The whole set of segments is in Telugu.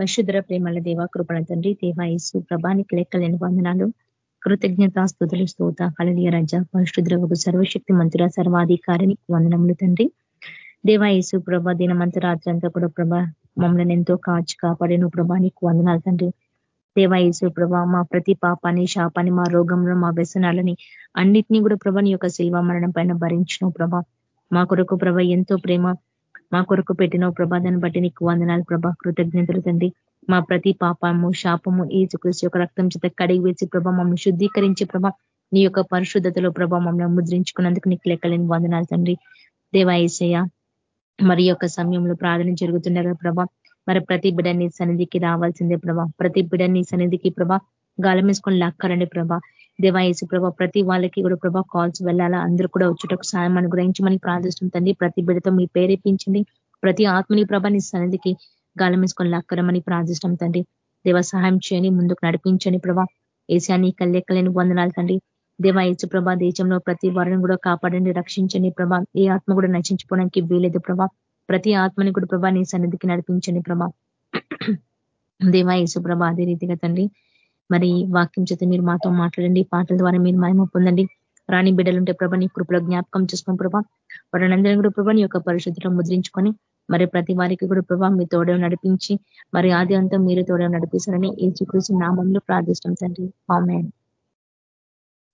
పరిశుద్ర ప్రేమల దేవ కృపణ తండ్రి దేవా ఇసు ప్రభానికి లెక్కలేని వందనాలు. కృతజ్ఞత స్థుతులు స్తోత కళనీయ రజ పరిశుద్రవకు సర్వశక్తి మంతుల సర్వాధికారిని వందనములు తండ్రి. దేవా యేసు ప్రభ దినమంత రాత్రంతా కూడా ప్రభ మమ్మల్ని ఎంతో కాచి కాపాడిన ప్రభానికి వందనాలు తండ్రి. దేవా యేసు ప్రభ మా ప్రతి పాపాన్ని శాపాన్ని మా రోగంలో మా వ్యసనాలని అన్నిటినీ కూడా ప్రభ నీ యొక్క శిల్వ మరణం పైన భరించిన ప్రభ. మా కొరకు ప్రభ ఎంతో ప్రేమ మా కొరకు పెట్టిన ప్రభాదాన్ని బట్టి నీకు వందనాలు ప్రభా. కృతజ్ఞతలు తండ్రి. మా ప్రతి పాపము శాపము ఈ యొక్క రక్తం చేత కడిగి వేసి ప్రభా మమ్మల్ని శుద్ధీకరించే ప్రభా నీ యొక్క పరిశుద్ధతలో ప్రభా మమ్మల్ని ముద్రించుకున్నందుకు నీకు లెక్కలేని వందనాలు తండ్రి. దేవాయసయ్య మరి యొక్క సమయంలో ప్రార్థన జరుగుతుండగా ప్రభా. మరి ప్రతి బిడని సన్నిధికి రావాల్సిందే ప్రభా. ప్రతి బిడ్డని సన్నిధికి ప్రభా గాలమేసుకొని లాక్కరండి ప్రభా. దేవాయసు ప్రభా ప్రతి వాళ్ళకి కూడా ప్రభా కాల్స్ వెళ్ళాలా? అందరూ కూడా వచ్చేటకు సాయం అనుగ్రహించమని ప్రార్థిస్తుంది ప్రతి బిడతో మీ ప్రేరేపించండి ప్రతి ఆత్మని ప్రభా నీ సన్నిధికి గాలమేసుకొని లాక్కరమని ప్రార్థిస్తాం తండ్రి. దేవ సహాయం చేయని ముందుకు నడిపించని ప్రభా. ఏసాన్ని కల్లెక్కలేని వందనాలు తండ్రి. దేవాయచు ప్రభా దేశంలో ప్రతి వారిని కూడా కాపాడండి రక్షించండి ప్రభా. ఏ ఆత్మ కూడా నశించుకోవడానికి వీలేదు ప్రభా. ప్రతి ఆత్మని కూడా ప్రభా నీ సన్నిధికి నడిపించండి ప్రభా. దేవాయసు ప్రభా అదే రీతిగా తండ్రి. మరి వాక్యం చేత మీరు మాతో మాట్లాడండి. పాటల ద్వారా మీరు మహిమ పొందండి. రాణి బిడ్డలుంటే ప్రభ నీ కృపలో జ్ఞాపకం చేసుకుని ప్రభా వారందరినీ కూడా ప్రభా నీ యొక్క పరిశుద్ధిలో ముద్రించుకొని మరి ప్రతి వారికి కూడా ప్రభా మీ తోడే నడిపించి మరి ఆది అంతా మీరు తోడే నడిపిస్తారని ఈ చూసి నామంలో ప్రార్థిస్తాం తండ్రి. ఆమెన్.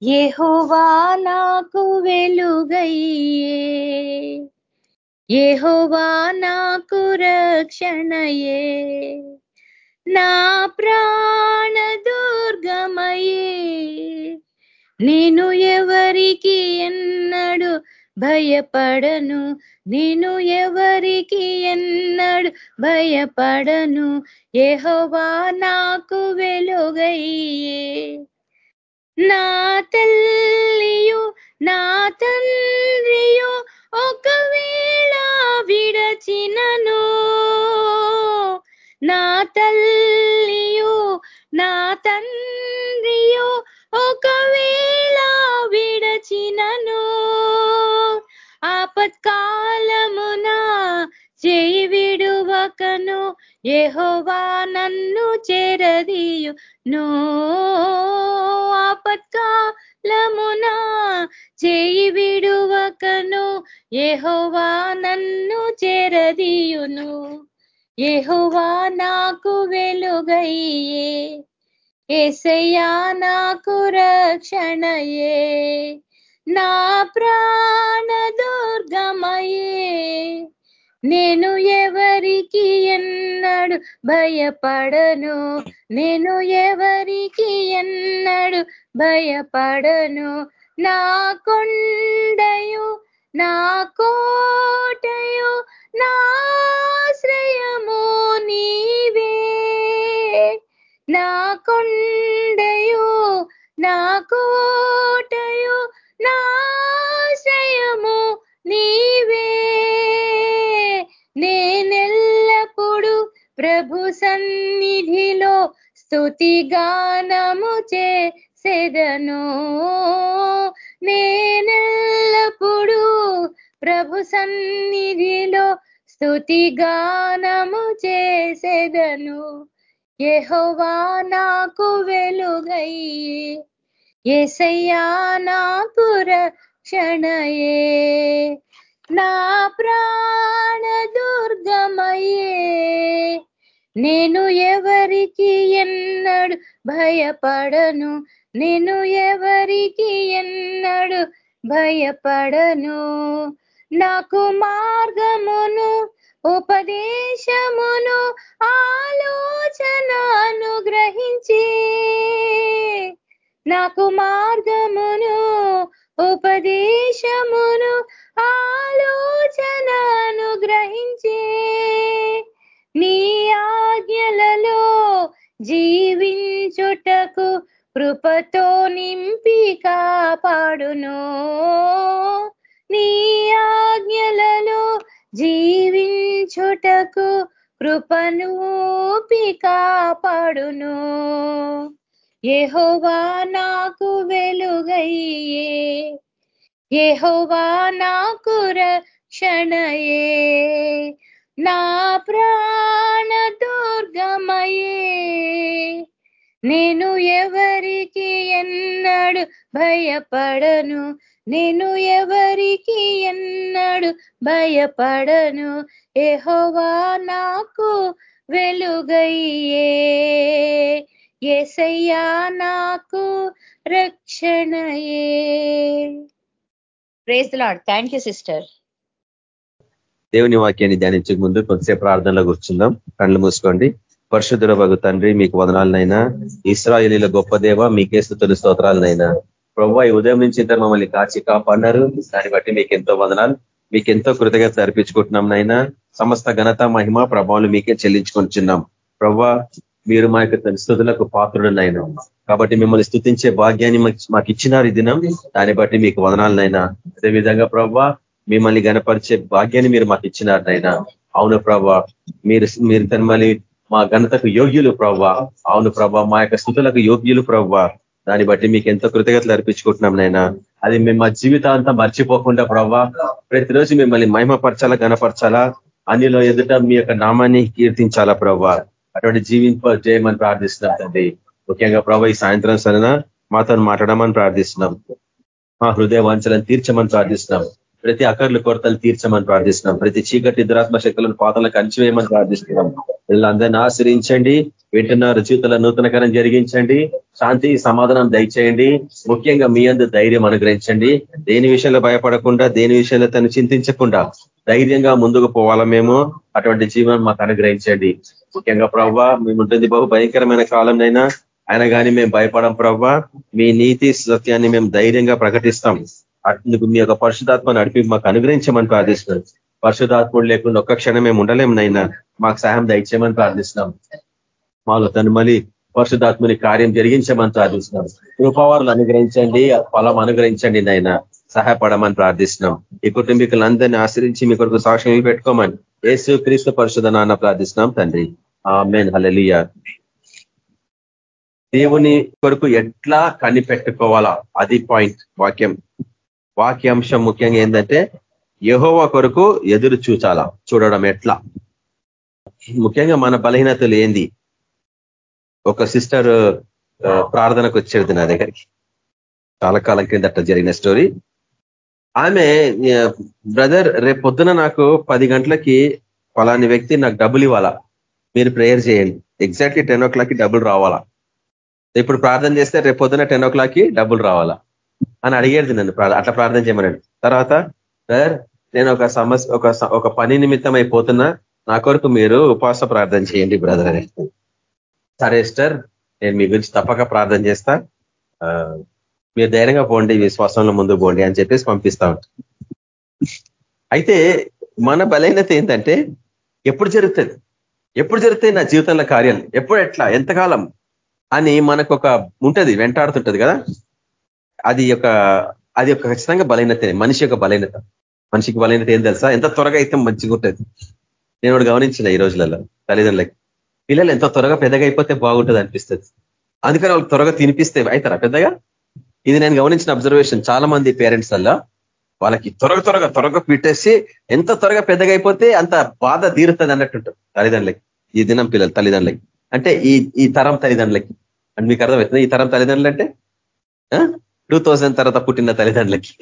ఏహోవా నాకు వెలుగయ్యే ఏహోవా నాకు రక్షణయే. నా ప్రాణ దుర్గమయే. నేను ఎవరికి ఎన్నడు భయపడను? నేను ఎవరికి ఎన్నడు భయపడను? ఏహోవా నాకు వెలుగయ్యే. నా తల్లియు నా తండ్రియు ఒకవేళ విడచినను నా తల్లియు నా తండ్రియు ఒకవేళ విడచినను ఆపత్కాలమున చేయి విడువకను ఏహోవా నన్ను చేరదీయు నో ఆపత్కాలమున చేయి విడువకను ఏహోవా నన్ను చేరదీయును. ఏహోవా నాకు వెలుగయ్యే ఏసయ్యా నాకు రక్షణయే నా ప్రాణ దుర్గమయే. నేను ఎవరికి ఎన్నడు భయపడను నేను ఎవరికి ఎన్నడు భయపడను నా కొండయు నా కోటయు నాశ్రయము నీవే. నా కొండయు నా కోటయు నాశ్రయము నీవే. నేనెల్లప్పుడు ప్రభు సన్నిధిలో స్థుతిగానము చేసెదను. నేనెల్లప్పుడు ప్రభు సన్నిధిలో స్థుతి గానము చేసెదను. యెహోవా నాకు వెలుగయ్యే ఏసయ్యా నాకు రక్షణయే. నా ప్రాణ దుర్గమయే నేను ఎవరికి ఎన్నడు భయపడను? నేను ఎవరికి ఎన్నడు భయపడను? నాకు మార్గమును ఉపదేశమును ఆలోచన అనుగ్రహించి నాకు మార్గమును ఉపదేశమును ఆలోచన అనుగ్రహించి నీ ఆజ్ఞలలో జీవించుటకు కృపతో నింపి కాపాడును. నీ ఆజ్ఞలలో జీవించుటకు కృపను కాపాడును. ఏహోవా నాకు వెలుగయ్యే ఏహోవా నాకు రక్షణయే. నా ప్రాణ దుర్గమయే. నేను ఎవరికి ఎన్నడు భయపడను? నేను ఎవరికి ఎన్నడు భయపడను? ఎహోవా నాకు వెలుగయ్యే. ఏసయ్యా నాకు రక్షణయే. Praise Lord thank you sister దేవుని వాక్యాన్ని ధ్యానించక ముందు కొద్దిసేపు ప్రార్థనలో కూర్చుందాం. కళ్ళు మూసుకోండి. పరశుధుర భగు తండ్రి మీకు వదనాలనైనా. ఇస్రాయలీల గొప్ప దేవ మీకే స్థుతులు స్తోత్రాలనైనా. ప్రభు ఈ ఉదయం నుంచి ఇద్దరు మమ్మల్ని కాచి కాపాడినారు. దాన్ని బట్టి మీకు ఎంతో వదనాలు. మీకు ఎంతో కృతజ్ఞత అర్పించుకుంటున్నాం నైనా. సమస్త ఘనత మహిమ ప్రభావాలు మీకే చెల్లించుకుంటున్నాం ప్రభా మీరు మా యొక్క స్థుతులకు పాత్రుడునైనా. కాబట్టి మిమ్మల్ని స్థుతించే భాగ్యాన్ని మాకు ఇచ్చినారు ఈ దినం. దాన్ని బట్టి మీకు వదనాలనైనా. అదేవిధంగా ప్రభా మిమ్మల్ని గనపరిచే భాగ్యాన్ని మీరు మాకు ఇచ్చినారు నైనా అవును ప్రభా మీరు మీరు తనమల్లి మా ఘనతకు యోగ్యులు ప్రవ్వా అవును ప్రభా మా యొక్క స్థుతులకు యోగ్యులు ప్రవ్వా దాన్ని బట్టి మీకు ఎంతో కృతజ్ఞతలు అర్పించుకుంటున్నాం నైనా అది మేము మా జీవితాంతా మర్చిపోకుండా ప్రవ్వా ప్రతిరోజు మిమ్మల్ని మహిమపరచాలా గనపరచాలా అన్నిలో ఎదుట మీ యొక్క నామాన్ని కీర్తించాలా ప్రవ్వా అటువంటి జీవింప చేయమని ప్రార్థిస్తున్నాం తండ్రి. ముఖ్యంగా ప్రభా ఈ సాయంత్రం సరైన? మాతో మాట్లాడమని ప్రార్థిస్తున్నాం. మా హృదయ వాంఛలను తీర్చమని ప్రార్థిస్తున్నాం. ప్రతి అకర్లు కొరతలు తీర్చమని ప్రార్థిస్తున్నాం. ప్రతి చీకటి దురాత్మ శక్తులను పాతలకు అంచివేయమని ప్రార్థిస్తున్నాం. వీళ్ళందరినీ ఆశ్రయించండి. వింటున్నారు జీవితంలో నూతనకరం జరిగించండి. శాంతి సమాధానం దయచేయండి. ముఖ్యంగా మీ అందు ధైర్యం అనుగ్రహించండి. దేని విషయంలో భయపడకుండా దేని విషయంలో తను చింతించకుండా ధైర్యంగా ముందుకు పోవాలా మేము? అటువంటి జీవనం మాకు అనుగ్రహించండి. ముఖ్యంగా ప్రవ్వ మేము ఉంటుంది బహు భయంకరమైన కాలంనైనా ఆయన కానీ మేము భయపడం ప్రవ్వ. మీ నీతి సత్యాన్ని మేము ధైర్యంగా ప్రకటిస్తాం. అందుకు మీ యొక్క పరిశుధాత్మ నడిపి మాకు అనుగ్రహించమని ప్రార్థిస్తున్నాం. పరిశుధాత్ముడు లేకుండా ఒక్క క్షణం మేము ఉండలేము నైనా మాకు సహాయం దయచేయమని ప్రార్థిస్తున్నాం. మాలో తను మళ్ళీ పరిశుధాత్మని కార్యం జరిగించమని ప్రార్థిస్తున్నాం. కృపావారులు అనుగ్రహించండి ఫలం అనుగ్రహించండి నాయన. సహాయపడమని ప్రార్థిస్తున్నాం. ఈ కుటుంబీకులందరినీ ఆశ్రయించి మీ కొరకు సాక్ష్యం పెట్టుకోమని ఏసు క్రీస్తు పరిశుధ నాన్న ప్రార్థిస్తున్నాం తండ్రి. ఆమెన్. హలలియ దేవుని కొరకు ఎట్లా కనిపెట్టుకోవాలా? అది పాయింట్ వాక్యం. వాక్యాంశం ముఖ్యంగా ఏంటంటే యహోవ కొరకు ఎదురు చూచాలా? చూడడం ఎట్లా? ముఖ్యంగా మన బలహీనతలు ఏంది? ఒక సిస్టర్ ప్రార్థనకు వచ్చేది నా దగ్గరికి. చాలా కాలం క్రిందట జరిగిన స్టోరీ. ఆమె బ్రదర్ రేపు పొద్దున నాకు పది గంటలకి ఫలాని వ్యక్తి నాకు డబ్బులు ఇవ్వాలా? మీరు ప్రేయర్ చేయండి. ఎగ్జాక్ట్లీ టెన్ ఓ క్లాక్కి డబ్బులు రావాలా? ఇప్పుడు ప్రార్థన చేస్తే రేపు పొద్దున టెన్ ఓ క్లాక్కి డబ్బులు రావాలా? అని అడిగేది నన్ను అట్లా ప్రార్థన చేయమనండి తర్వాత సార్ నేను ఒక సమస్య ఒక ఒక పని నిమిత్తం అయిపోతున్నా నా కొరకు మీరు ఉపవాస ప్రార్థన చేయండి బ్రదర్. అని సరే సార్ నేను మీ గురించి తప్పక ప్రార్థన చేస్తా. మీరు ధైర్యంగా పోండి విశ్వాసంలో ముందు పోండి అని చెప్పేసి పంపిస్తా అయితే మన బలహీనత ఏంటంటే ఎప్పుడు జరుగుతుంది? ఎప్పుడు జరుగుతాయి నా జీవితంలో కార్యాలు? ఎప్పుడు ఎట్లా? ఎంతకాలం? అని మనకు ఒక ఉంటుంది వెంటాడుతుంటది కదా? అది ఒక అది ఒక ఖచ్చితంగా బలహీనతనే మనిషి యొక్క బలహీనత. మనిషికి బలహీనత ఏం తెలుసా? ఎంత త్వరగా అయితే మంచిగా ఉంటుంది. నేను గమనించిన ఈ రోజులలో తల్లిదండ్రులకి. పిల్లలు ఎంత త్వరగా పెద్దగా అయిపోతే బాగుంటుంది అనిపిస్తుంది. అందుకని వాళ్ళకి త్వరగా తినిపిస్తే అవుతారా పెద్దగా? ఇది నేను గమనించిన అబ్జర్వేషన్ చాలా మంది పేరెంట్స్ అలా వాళ్ళకి త్వరగా త్వరగా త్వరగా పెట్టేసి ఎంత త్వరగా పెద్దగా అయిపోతే అంత బాధ తీరుతుంది అన్నట్టుంటారు తల్లిదండ్రులకి. ఈ దినం పిల్లలు తల్లిదండ్రులకి. అంటే ఈ ఈ తరం తల్లిదండ్రులకి. అండ్ మీకు అర్థమవుతుంది? ఈ తరం తల్లిదండ్రులు అంటే? టూ థౌజండ్ తర్వాత పుట్టిన తల్లిదండ్రులకి.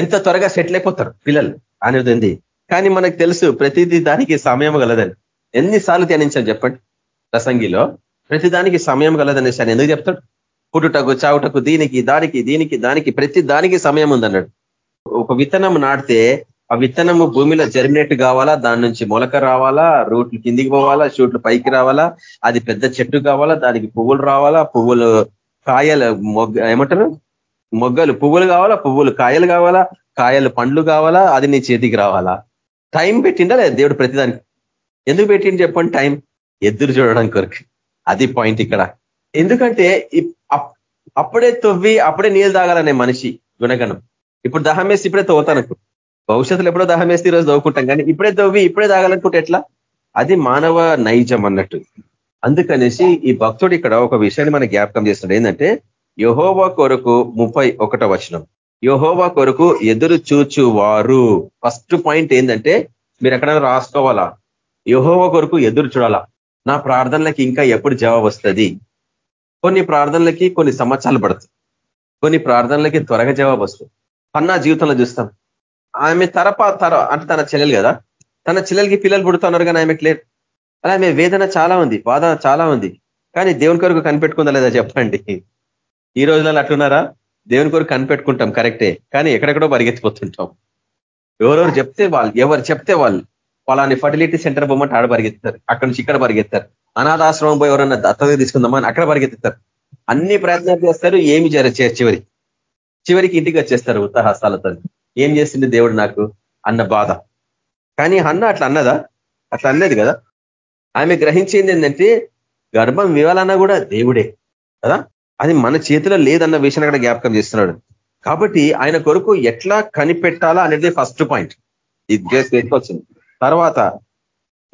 ఎంత త్వరగా సెటిల్ అయిపోతారు పిల్లలు అనేది ఉంది. కానీ మనకు తెలుసు ప్రతిదీ దానికి సమయం కలదని ఎన్నిసార్లు ధ్యానించాను చెప్పండి? ప్రసంగిలో ప్రతిదానికి సమయం కలదనేసి అని ఎందుకు చెప్తాడు? పుట్టుటకు చావుటకు దీనికి దానికి దీనికి దానికి ప్రతి దానికి సమయం ఉందన్నాడు. ఒక విత్తనం నాటితే ఆ విత్తనము భూమిలో జర్మినేట్ కావాలా? దాని నుంచి మొలక రావాలా? రూట్లు కిందికి పోవాలా? షూట్లు పైకి రావాలా? అది పెద్ద చెట్టు కావాలా? దానికి పువ్వులు రావాలా? పువ్వులు కాయలు మొగ్గ ఏమంటారు? మొగ్గలు పువ్వులు కావాలా? పువ్వులు కాయలు కావాలా? కాయలు పండ్లు కావాలా? అది నీ చేతికి రావాలా? టైం పెట్టిండా లేదా దేవుడు ప్రతిదానికి ఎందుకు పెట్టిండి చెప్పండి టైం ఎదురు చూడడం కొరకు. అది పాయింట్ ఇక్కడ. ఎందుకంటే అప్పుడే తొవ్వి అప్పుడే నీళ్ళు తాగాలనే మనిషి గుణగణం. ఇప్పుడు దహం వేసి ఇప్పుడే తవ్వుతాను భవిష్యత్తులో ఎప్పుడో దాహం వేస్తే ఈరోజు దవ్వుకుంటాం కానీ ఇప్పుడే దవ్వి ఇప్పుడే తాగాలనుకుంటే ఎట్లా? అది మానవ నైజం అన్నట్టు. అందుకనేసి ఈ భక్తుడు ఇక్కడ ఒక విషయాన్ని మన జ్ఞాపకం చేస్తున్నాడు. ఏంటంటే యహోవా కొరకు ముప్పై ఒకటో వచనం. యహోవా కొరకు ఎదురు చూచు వారు ఫస్ట్ పాయింట్ ఏంటంటే మీరు ఎక్కడైనా రాసుకోవాలా? యహోవా కొరకు ఎదురు చూడాలా? నా ప్రార్థనలకి ఇంకా ఎప్పుడు జవాబు వస్తుంది? కొన్ని ప్రార్థనలకి కొన్ని సంవత్సరాలు పడుతుంది. కొన్ని ప్రార్థనలకి త్వరగా జవాబు వస్తుంది. పన్నా జీవితంలో చూస్తాం. ఆమె తరప తర అంటే తన చెల్లెలు కదా. తన చెల్లెలకి పిల్లలు పుడుతున్నారు కానీ ఆమెకి లేదు. అలా ఆమె వేదన చాలా ఉంది బాధ చాలా ఉంది. కానీ దేవుని కొరకు కనిపెట్టుకుందా లేదా చెప్పండి. ఈ రోజులలో అట్లున్నారా? దేవుని కొరకు కనిపెట్టుకుంటాం కరెక్టే. కానీ ఎక్కడెక్కడో పరిగెత్తిపోతుంటాం. ఎవరెవరు చెప్తే వాళ్ళు ఎవరు చెప్తే వాళ్ళు వాళ్ళని ఫర్టిలిటీ సెంటర్ పోమంటే ఆడ పరిగెత్తారు అక్కడి నుంచి ఇక్కడ పరిగెత్తారు. అనాథాశ్రమం పోయి ఎవరన్నా దత్తత తీసుకుందామని అక్కడ పరిగెత్తుతారు. అన్ని ప్రయత్నాలు చేస్తారు ఏమి జర చివరి చివరికి. ఇంటికి వచ్చేస్తారు ఉత్తహస్తాలతో ఏం చేసింది దేవుడు నాకు? అన్న బాధ. కానీ అన్న అట్లా అన్నదా? అట్లా అన్నది కదా? ఆమె గ్రహించింది ఏంటంటే గర్భం ఇవ్వాలన్నా కూడా దేవుడే కదా? అది మన చేతిలో లేదన్న విషయాన్ని కూడా జ్ఞాపకం చేస్తున్నాడు. కాబట్టి ఆయన కొరకు ఎట్లా కనిపెట్టాలా అనేది ఫస్ట్ పాయింట్ ఇది వచ్చింది. తర్వాత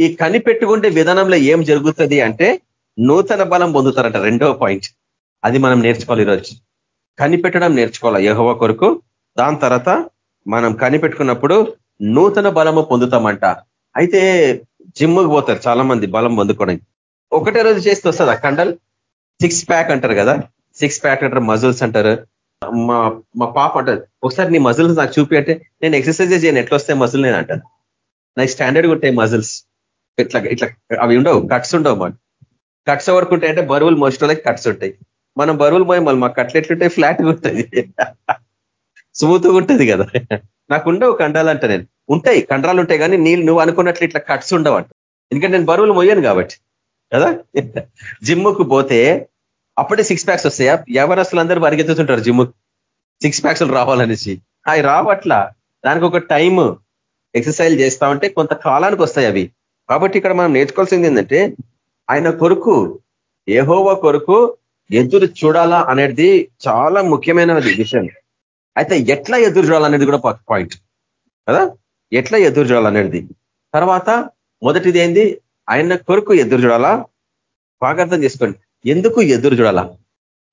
ఈ కనిపెట్టుకుంటే విధానంలో ఏం జరుగుతుంది అంటే నూతన బలం పొందుతారంట రెండవ పాయింట్ అది మనం నేర్చుకోవాలి ఈరోజు. కనిపెట్టడం నేర్చుకోవాలి యహోవ కొరకు? దాని తర్వాత మనం కనిపెట్టుకున్నప్పుడు నూతన బలము పొందుతామంట. అయితే జిమ్కి పోతారు చాలా మంది బలం పొందుకోవడానికి ఒకటే రోజు చేస్తే వస్తుంది ఆ కండల్? సిక్స్ ప్యాక్ అంటారు కదా. సిక్స్ ప్యాక్ అంటారు మజిల్స్ అంటారు. మా మా పాప అంటారు ఒకసారి నీ మజిల్స్ నాకు చూపి అంటే నేను ఎక్సర్సైజ్ చేయను ఎట్లా వస్తే మజిల్ నేను అంటాను నాకు స్టాండర్డ్ ఉంటాయి మజిల్స్ ఇట్లా ఇట్లా అవి ఉండవు కట్స్ ఉండవు మాకు. కట్స్ వరకు ఉంటాయి అంటే బరువులు మోసిన కట్స్ ఉంటాయి. మనం బరువులు పోయి మళ్ళీ మాకు కట్లు ఎట్లుంటాయి ఫ్లాట్గా ఉంటుంది స్మూత్గా ఉంటుంది కదా. నాకు ఉండవు కండాలంట నేను. ఉంటాయి కండరాలు ఉంటాయి కానీ నీళ్ళు నువ్వు అనుకున్నట్లు ఇట్లా కట్స్ ఉండవంట. ఎందుకంటే నేను బరువులు మొయ్యాను కాబట్టి. కదా? జిమ్ముకు పోతే అప్పుడే సిక్స్ ప్యాక్స్ వస్తాయా? ఎవరస్తులు అందరూ పరిగెత్తుతుంటారు జిమ్ సిక్స్ ప్యాక్స్ రావాలనేసి. అవి రావట్లా. దానికి ఒక టైం ఎక్సర్సైజ్ చేస్తా ఉంటే కొంత కాలానికి వస్తాయి అవి. కాబట్టి ఇక్కడ మనం నేర్చుకోవాల్సింది ఏంటంటే ఆయన కొరకు ఏహోవ కొరకు ఎదురు చూడాలా అనేది చాలా ముఖ్యమైన విషయం. అయితే ఎట్లా ఎదురు చూడాలనేది కూడా పాయింట్ కదా? ఎట్లా ఎదురు చూడాలనేది. తర్వాత మొదటిది ఏంది? ఆయన కొరకు ఎదురు చూడాలా? బాగా అర్థం చేసుకోండి. ఎందుకు ఎదురు చూడాలా?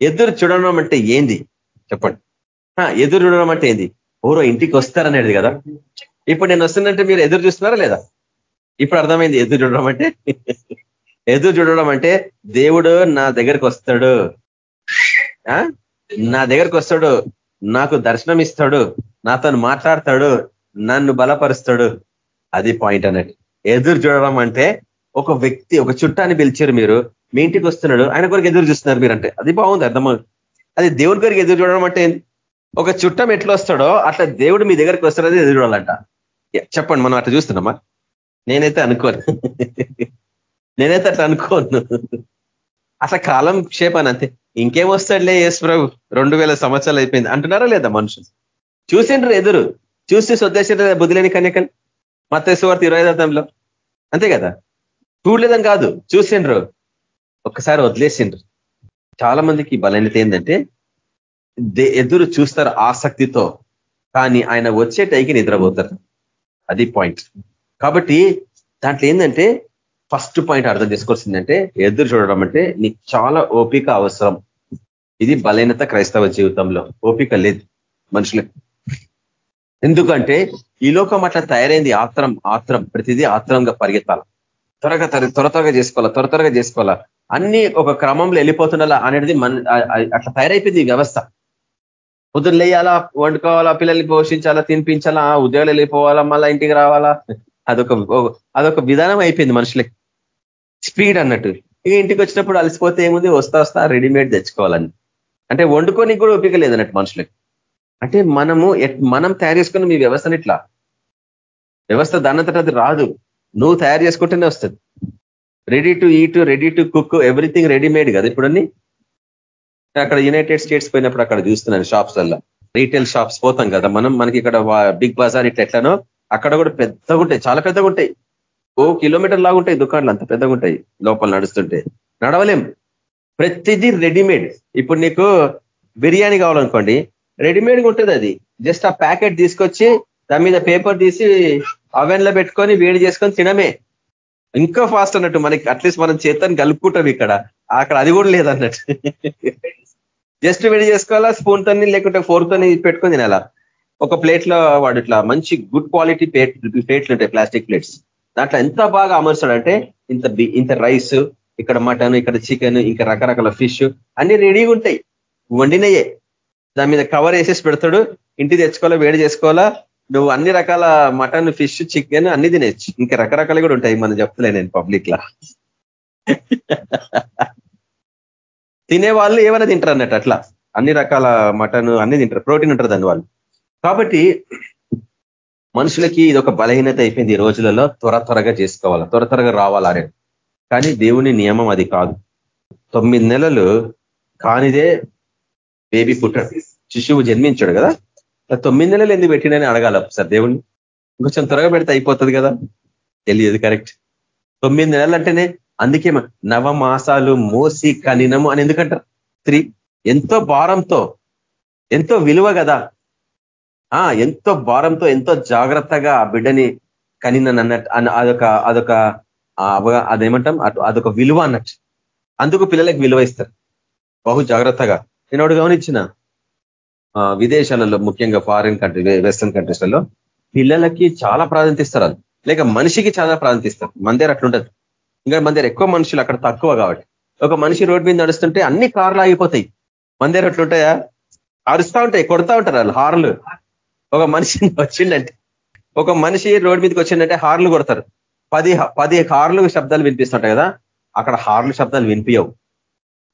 ఎదురు చూడడం అంటే ఏంది? చెప్పండి. ఎదురు చూడడం అంటే ఏంది? ఎవరో ఇంటికి వస్తారనేది కదా. ఇప్పుడు నేను వస్తుందంటే మీరు ఎదురు చూస్తున్నారా లేదా? ఇప్పుడు అర్థమైంది ఎదురు చూడడం అంటే? ఎదురు చూడడం అంటే దేవుడు నా దగ్గరికి వస్తాడు. నా దగ్గరికి వస్తాడు. నాకు దర్శనం ఇస్తాడు నాతో మాట్లాడతాడు నన్ను బలపరుస్తాడు. అది పాయింట్ అన్నట్టు ఎదురు చూడడం అంటే ఒక వ్యక్తి ఒక చుట్టాన్ని పిలిచారు మీరు మీ ఇంటికి వస్తున్నాడు ఆయన కొరకు ఎదురు చూస్తున్నారు మీరంటే. అది బాగుంది అర్థం అది దేవుడి కొరకు ఎదురు చూడడం అంటే ఒక చుట్టం ఎట్లా వస్తాడో అట్లా దేవుడు మీ దగ్గరికి వస్తున్నది ఎదురు చూడాలంట. చెప్పండి మనం అట్లా చూస్తున్నామా? నేనైతే అనుకోను. నేనైతే అట్లా అనుకోను. అట్లా కాలం క్షేపాన్ని అంతే. ఇంకేం వస్తాడులే యేసుప్రభు? రెండు వేల సంవత్సరాలు అయిపోయింది. అంటున్నారా లేదా మనుషులు? చూసిండ్రు ఎదురు. చూసి స్వదేశ బుద్ధిలేని కన్యకలు? మత్స్యవార్త ఇరవై ఐదంలో అంతే కదా? చూడలేదని కాదు. చూసిండ్రు. ఒక్కసారి వదిలేసిండ్రు. చాలా మందికి బలహీనత ఏంటంటే ఎదురు చూస్తారు ఆసక్తితో కానీ ఆయన వచ్చే టైకి నిద్రపోతారు. అది పాయింట్. కాబట్టి దాంట్లో ఏంటంటే ఫస్ట్ పాయింట్ అర్థం చేసుకోవాల్సిందంటే ఎదురు చూడడం అంటే నీకు చాలా ఓపిక అవసరం. ఇది బలహీనత క్రైస్తవ జీవితంలో. ఓపిక లేదు మనుషులకు. ఎందుకంటే ఈ లోకం అట్లా తయారైంది ఆత్రం ఆత్రం. ప్రతిదీ ఆత్రంగా పరిగెత్తాల. త్వరగా త్వర త్వరగా చేసుకోవాలా త్వర త్వరగా చేసుకోవాలా. అన్ని ఒక క్రమంలో వెళ్ళిపోతుండాలా అనేది మన అట్లా తయారైపోయింది ఈ వ్యవస్థ. పొద్దున్న లేయాలా వండుకోవాలా పిల్లల్ని పోషించాలా తినిపించాలా ఉద్యోగాలు వెళ్ళిపోవాలా మళ్ళా ఇంటికి రావాలా. అదొక అదొక విధానం అయిపోయింది మనుషులకి. స్పీడ్ అన్నట్టు. ఇక ఇంటికి వచ్చినప్పుడు అలసిపోతే ఏముంది? వస్తా వస్తా రెడీమేడ్ తెచ్చుకోవాలని. అంటే వండుకొని కూడా ఓపిక లేదన్నట్టు మనుషులకి. అంటే మనము మనం తయారు చేసుకున్న మీ వ్యవస్థను ఇట్లా. వ్యవస్థ దానంతట అది రాదు. నువ్వు తయారు చేసుకుంటేనే వస్తుంది. Ready to eat ready to cook everything readymade కదా ఇప్పుడు అక్కడ యునైటెడ్ స్టేట్స్ పోయినప్పుడు అక్కడ చూస్తున్నాను షాప్స్ వల్ల రీటైల్ షాప్స్ పోతాం కదా మనం. మనకి ఇక్కడ బిగ్ బజార్ ఇట్లా ఎట్లానో అక్కడ కూడా పెద్దగా ఉంటాయి చాలా పెద్దగా ఉంటాయి ఓ కిలోమీటర్ లాగా ఉంటాయి దుకాణాలు అంత పెద్దగా ఉంటాయి లోపల నడుస్తుంటే. నడవలేం. ప్రతిదీ రెడీమేడ్. ఇప్పుడు నీకు బిర్యానీ కావాలనుకోండి రెడీమేడ్గా ఉంటుంది అది. జస్ట్ ఆ ప్యాకెట్ తీసుకొచ్చి దాని మీద పేపర్ తీసి అవెన్లో పెట్టుకొని వేడి చేసుకొని తినమే. ఇంకా ఫాస్ట్ అన్నట్టు మనకి అట్లీస్ట్ మనం చేతని కలుపుకుంటాం ఇక్కడ. అక్కడ అది కూడా లేదన్నట్టు జస్ట్ వేడి చేసుకోవాలా స్పూన్ తోని లేకుంటే ఫోర్ తోని పెట్టుకొని తినాలా? ఒక ప్లేట్లో వాడు ఇట్లా మంచి గుడ్ క్వాలిటీ ప్లేట్ ప్లేట్లు ఉంటాయి ప్లాస్టిక్ ప్లేట్స్. దాంట్లో ఎంత బాగా అమర్చాడంటే ఇంత ఇంత రైస్ ఇక్కడ మటన్ ఇక్కడ చికెన్ ఇంకా రకరకాల ఫిష్ అన్ని రెడీగా ఉంటాయి. వండినయే. దాని మీద కవర్ వేసేసి పెడతాడు. ఇంటి తెచ్చుకోవాలా వేడి చేసుకోవాలా? నువ్వు అన్ని రకాల మటన్ ఫిష్ చికెన్ అన్ని తినేచ్చు ఇంకా రకరకాలు కూడా ఉంటాయి మనం చెప్తలే నేను పబ్లిక్ లా. తినే వాళ్ళు ఏమైనా తింటారు అన్నట్టు అట్లా. అన్ని రకాల మటన్ అన్ని తింటారు. ప్రోటీన్ ఉంటారు దాని వాళ్ళు. కాబట్టి మనుషులకి ఇది ఒక బలహీనత అయిపోయింది ఈ రోజులలో. త్వర త్వరగా చేసుకోవాలా? త్వర త్వరగా రావాలనే కానీ దేవుని నియమం అది కాదు. తొమ్మిది నెలలు కానిదే బేబీ పుట్టాడు శిశువు జన్మించాడు కదా? తొమ్మిది నెలలు ఎందుకు పెట్టినని అడగాల సార్ దేవుణ్ణి. ఇంకొంచెం త్వరగా పెడితే అయిపోతుంది కదా? తెలియదు కరెక్ట్. తొమ్మిది నెలలు అంటేనే అందుకే నవమాసాలు మోసి కనినము అని ఎందుకంటారు? స్త్రీ ఎంతో భారంతో ఎంతో విలువ కదా? ఆ ఎంతో భారంతో ఎంతో జాగ్రత్తగా ఆ బిడ్డని కనినన్నట్టు అదొక అదొక అదేమంటాం? అదొక విలువ అన్నట్టు. అందుకు పిల్లలకి విలువ ఇస్తారు. బహు జాగ్రత్తగా. నేను ఒకటి గమనించిన విదేశాలలో ముఖ్యంగా ఫారిన్ కంట్రీ వెస్టర్న్ కంట్రీస్లలో పిల్లలకి చాలా ప్రాధాన్యత ఇస్తారు లేక మనిషికి చాలా ప్రాధాన్యత ఇస్తారు. మన దగ్గర అట్లుంటది ఇంకా మన దగ్గర ఎక్కువ మనుషులు అక్కడ తక్కువ కాబట్టి. ఒక మనిషి రోడ్డు మీద నడుస్తుంటే అన్ని కార్లు ఆగిపోతాయి. మన దగ్గర అట్లుంటాయా అరుస్తూ ఉంటాయి కొడతా ఉంటారు వాళ్ళు హార్లు. ఒక మనిషి వచ్చిందంటే ఒక మనిషి రోడ్డు మీదకి వచ్చిందంటే హార్లు కొడతారు. పది పది హార్లు శబ్దాలు వినిపిస్తుంటాయి కదా అక్కడ హార్లు శబ్దాలు వినిపించవు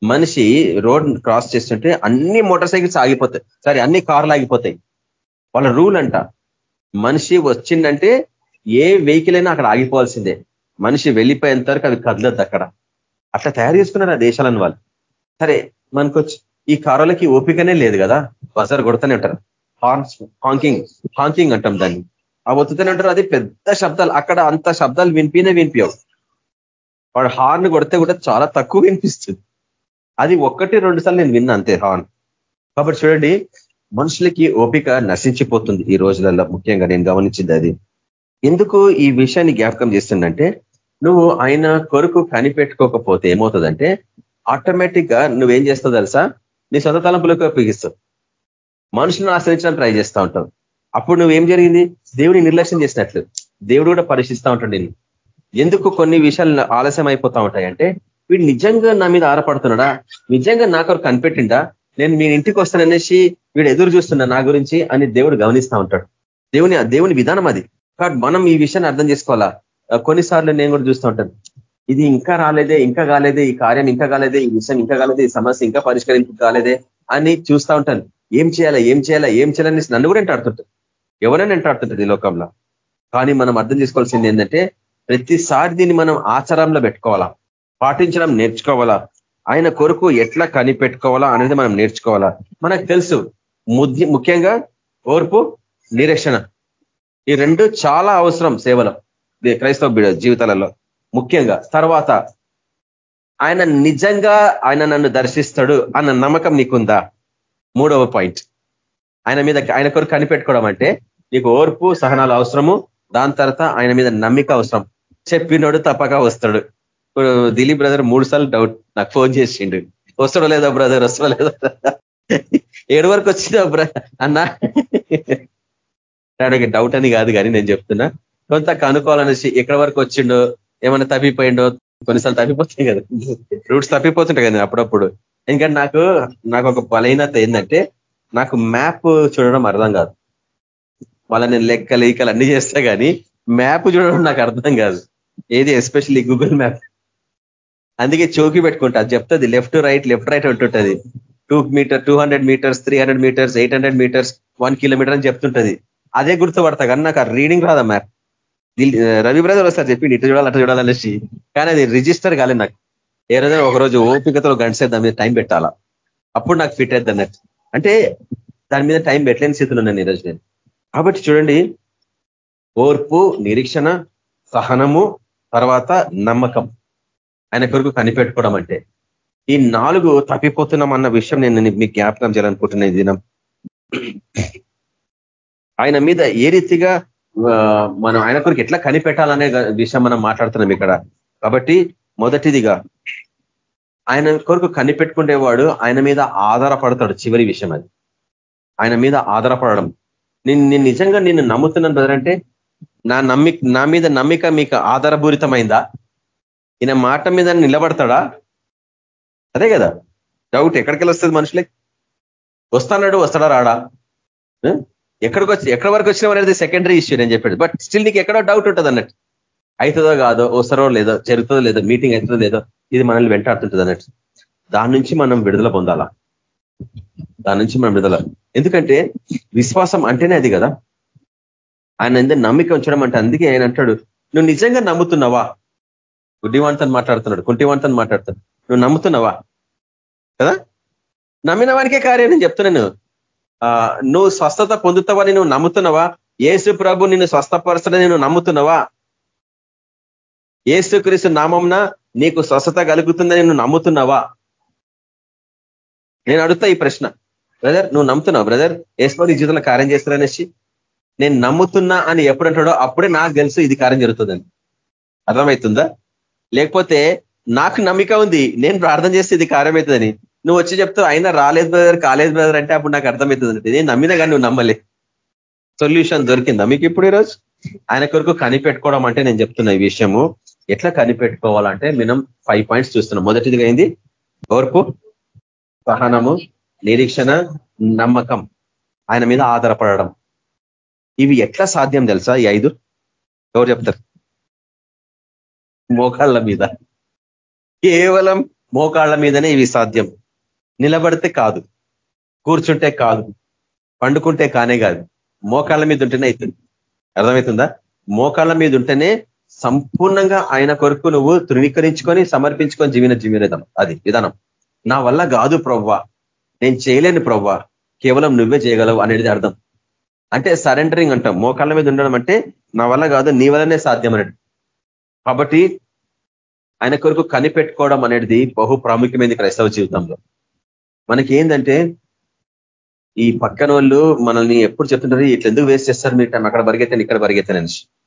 మనిషి రోడ్ క్రాస్ చేస్తుంటే అన్ని మోటార్ సైకిల్స్ ఆగిపోతాయి. సరే అన్ని కార్లు ఆగిపోతాయి. వాళ్ళ రూల్ అంట మనిషి వచ్చిందంటే ఏ వెహికల్ అయినా అక్కడ ఆగిపోవాల్సిందే. మనిషి వెళ్ళిపోయేంత వరకు అవి కదలద్దు అక్కడ. అట్లా తయారు చేసుకున్నారు ఆ దేశాలను వాళ్ళు? సరే మనకు ఈ కారులకి ఓపికనే లేదు కదా బజార్ కొడుతూనే ఉంటారు. హార్న్స్ హాంకింగ్ హాంకింగ్ అంటాం దాన్ని. ఆ ఒత్తుతూనే ఉంటారు అది పెద్ద శబ్దాలు. అక్కడ అంత శబ్దాలు వినిపినే వినిపించవు వాడు హార్న్ కొడితే కూడా చాలా తక్కువ వినిపిస్తుంది. అది ఒక్కటి రెండు సార్లు నేను విన్నా అంతే హార్న్. కాబట్టి చూడండి మనుషులకి ఓపిక నశించిపోతుంది ఈ రోజులలో ముఖ్యంగా నేను గమనించింది అది. ఎందుకు ఈ విషయాన్ని జ్ఞాపకం చేస్తుందంటే నువ్వు ఆయన కొరకు కనిపెట్టుకోకపోతే ఏమవుతుందంటే ఆటోమేటిక్గా నువ్వేం చేస్తావు తెలుసా? నీ సొంత తలంపులకు ఉపయోగిస్తావు. మనుషులను ఆశ్రయించడానికి ట్రై చేస్తూ ఉంటావు అప్పుడు నువ్వేం జరిగింది? దేవుని నిర్లక్ష్యం చేసినట్లు. దేవుడు కూడా పరీక్షిస్తూ ఉంటాడు నేను ఎందుకు కొన్ని విషయాలు ఆలస్యం అయిపోతా ఉంటాయంటే వీడు నిజంగా నా మీద ఆరపడుతున్నాడా? నిజంగా నా కొరకు కనిపెట్టిండా? నేను మీ ఇంటికి వస్తాననేసి వీడు ఎదురు చూస్తున్నా నా గురించి అని దేవుడు గమనిస్తూ ఉంటాడు. దేవుని దేవుని విధానం అది. కాబట్టి మనం ఈ విషయాన్ని అర్థం చేసుకోవాలా? కొన్నిసార్లు నేను కూడా చూస్తూ ఉంటాను. ఇది ఇంకా రాలేదే ఇంకా కాలేదే ఈ కార్యం ఇంకా కాలేదే ఈ విషయం ఇంకా కాలేదే ఈ సమస్య ఇంకా పరిష్కరింపు కాలేదే అని చూస్తూ ఉంటాను. ఏం చేయాలా ఏం చేయాలా ఏం చేయాలని నన్ను కూడా ఎంటాడుతుంటారు. ఎవరైనా ఎంటాడుతుంటుంది ఈ లోకంలో. కానీ మనం అర్థం చేసుకోవాల్సింది ఏంటంటే ప్రతిసారి దీన్ని మనం ఆచారంలో పెట్టుకోవాలా పాటించడం నేర్చుకోవాలా ఆయన కొరకు ఎట్లా కనిపెట్టుకోవాలా అనేది మనం నేర్చుకోవాలా. మనకు తెలుసు ముఖ్యంగా ఓర్పు నిరీక్షణ. ఈ రెండు చాలా అవసరం సేవలో క్రైస్తవ జీవితాలలో. ముఖ్యంగా తర్వాత ఆయన నిజంగా ఆయన నన్ను దర్శిస్తాడు అన్న నమ్మకం నీకుందా? మూడవ పాయింట్ ఆయన మీద ఆయన కొరకు కనిపెట్టుకోవడం అంటే నీకు ఓర్పు సహనాలు అవసరము దాని తర్వాత ఆయన మీద నమ్మిక అవసరం. చెప్పినోడు తప్పక వస్తాడు. ఇప్పుడు దిలీప్ బ్రదర్ మూడు సార్లు డౌట్ నాకు ఫోన్ చేసిండు. వస్తాడో లేదో బ్రదర్ వస్తాడో లేదో ఏడు వరకు వచ్చిందో బ్ర అన్నా? డౌట్ అని కాదు కానీ నేను చెప్తున్నా. కొంత కనుక్కోవాలనేసి ఎక్కడ వరకు వచ్చిండో ఏమైనా తప్పిపోయిండో కొన్నిసార్లు తప్పిపోతాయి కదా. రూట్స్ తప్పిపోతుంటాయి కదా అప్పుడప్పుడు. ఎందుకంటే నాకు నాకు ఒక బలహీనత ఏంటంటే నాకు మ్యాప్ చూడడం అర్థం కాదు. వాళ్ళ నేను లెక్కలు ఈకలు అన్ని చేస్తా కానీ మ్యాప్ చూడడం నాకు అర్థం కాదు. ఏది? Especially Google map. అందుకే చౌకి పెట్టుకుంటా. అది చెప్తుంది left right left right ఉంటుంటుంది. Two metre two metres three metres eight metres one kilometre అని చెప్తుంటది. అదే గుర్తుపడతా కానీ నాకు ఆ రీడింగ్ రాదా మ్యాప్? రవి బ్రదర్ వస్తారు చెప్పి ఇటు చూడాలి అటు చూడాలనేసి కానీ అది రిజిస్టర్ కాలేదు నాకు. ఏదైనా ఒకరోజు ఓపికతో గంట దాని మీద టైం పెట్టాలా? అప్పుడు నాకు ఫిట్ అవుతుంది అన్నట్టు. అంటే దాని మీద టైం పెట్టలేని స్థితిలో ఉన్నాను ఈరోజు నేను. కాబట్టి చూడండి ఓర్పు నిరీక్షణ సహనము తర్వాత నమ్మకం. ఆయన కొరకు కనిపెట్టుకోవడం అంటే. ఈ నాలుగు తప్పిపోతున్నాం అన్న విషయం నేను మీకు జ్ఞాపకం చేయాలనుకుంటున్న దినం. ఆయన మీద ఏ రీతిగా మనం ఆయన కొరకు ఎట్లా కనిపెట్టాలనే విషయం మనం మాట్లాడుతున్నాం ఇక్కడ. కాబట్టి మొదటిదిగా ఆయన కొరకు కనిపెట్టుకునేవాడు ఆయన మీద ఆధారపడతాడు చివరి విషయం అది. ఆయన మీద ఆధారపడడం. నేను నేను నిజంగా నిన్ను నమ్ముతున్నాను బ్రదర్ అంటే నా నమ్మి నా మీద నమ్మిక మీకు ఆధారపూరితమైందా ఈయన మాట మీద నిలబడతాడా? అదే కదా. డౌట్ ఎక్కడికి వస్తుంది మనుషులకి? వస్తాడు వస్తాడా రాడా? ఎక్కడికి వచ్చి ఎక్కడి వరకు వచ్చినాం అనేది సెకండరీ ఇష్యూ నేను చెప్పాడు బట్ స్టిల్ నీకు ఎక్కడో డౌట్ ఉంటుంది అన్నట్టు అవుతుందో కాదో వస్తారో లేదో జరుగుతుందో లేదో మీటింగ్ అవుతుందో లేదో ఇది మనల్ని వెంటాడుతుంటుంది అన్నట్టు. దాని నుంచి మనం విడుదల పొందాలా? దాని నుంచి మనం విడుదల. ఎందుకంటే విశ్వాసం అంటేనే అది కదా. ఆయన ఎందుకు నమ్మిక ఉంచడం అంటే అందుకే ఆయన అంటాడు నువ్వు నిజంగా నమ్ముతున్నావా? గుడ్డివాంతని మాట్లాడుతున్నాడు కుంటివాంతని మాట్లాడుతున్నాడు. నువ్వు నమ్ముతున్నావా? కదా? నమ్మిన వానికే కార్యం నేను చెప్తున్నాను నువ్వు స్వస్థత పొందుతావని నువ్వు నమ్ముతున్నావా? ఏసు ప్రభు నిన్ను స్వస్థపరచడని నువ్వు నమ్ముతున్నావా? ఏసుక్రీస్తు నామంన నీకు స్వస్థత కలుగుతుందని నువ్వు నమ్ముతున్నావా? నేను అడుగుతా ఈ ప్రశ్న. బ్రదర్ నువ్వు నమ్ముతున్నావు బ్రదర్? ఏసుకో జీవితంలో కార్యం చేస్తారనేసి నేను నమ్ముతున్నా అని ఎప్పుడు అంటాడో అప్పుడే నాకు తెలుసు ఇది కార్యం జరుగుతుందని. అర్థమవుతుందా? లేకపోతే నాకు నమ్మిక ఉంది నేను ప్రార్థన చేస్తే ఇది కార్యమవుతుందని. నువ్వు వచ్చి చెప్తావు అయినా రాలేదు బ్రదర్ కాలేదు బ్రదర్ అంటే అప్పుడు నాకు అర్థమవుతుంది నేను నమ్మినా కానీ నువ్వు నమ్మలే. సొల్యూషన్ దొరికిందా మీకు ఇప్పుడు ఈరోజు? ఆయన కొరకు కనిపెట్టుకోవడం అంటే నేను చెప్తున్నా ఈ విషయము. ఎట్లా కనిపెట్టుకోవాలంటే మనం ఫైవ్ పాయింట్స్ చూస్తున్నాం. మొదటిదిగా ఏంది? ఓర్పు సహనము నిరీక్షణ నమ్మకం. ఆయన మీద ఆధారపడడం. ఇవి ఎట్లా సాధ్యం తెలుసా? ఈ ఐదు. ఎవరు చెప్తారు? మోకాళ్ళ మీద. కేవలం మోకాళ్ళ మీదనే ఇవి సాధ్యం. నిలబడితే కాదు. కూర్చుంటే కాదు. పండుకుంటే కానే కాదు. మోకాళ్ళ మీద ఉంటేనే అవుతుంది. అర్థమవుతుందా? మోకాళ్ళ మీద ఉంటేనే సంపూర్ణంగా ఆయన కొరకు నువ్వు తృణీకరించుకొని సమర్పించుకొని జీవిన జీవితం అది విధానం. నా వల్ల కాదు ప్రవ్వా. నేను చేయలేని ప్రవ్వా. కేవలం నువ్వే చేయగలవు అనేది అర్థం. అంటే సరెండరింగ్ అంటాం. మోకాళ్ళ మీద ఉండడం అంటే నా వల్ల కాదు నీ వల్లనే సాధ్యం అనేది. కాబట్టి ఆయన కొరకు కనిపెట్టుకోవడం అనేది బహు ప్రాముఖ్యమైనది క్రైస్తవ జీవితంలో. మనకి ఏంటంటే ఈ పక్కన వాళ్ళు మనల్ని ఎప్పుడు చెప్తుంటారు ఇట్లా ఎందుకు వేస్ట్ చేస్తారు మీరు టైం అక్కడ పరిగెత్తాను ఇక్కడ పరిగెత్తాను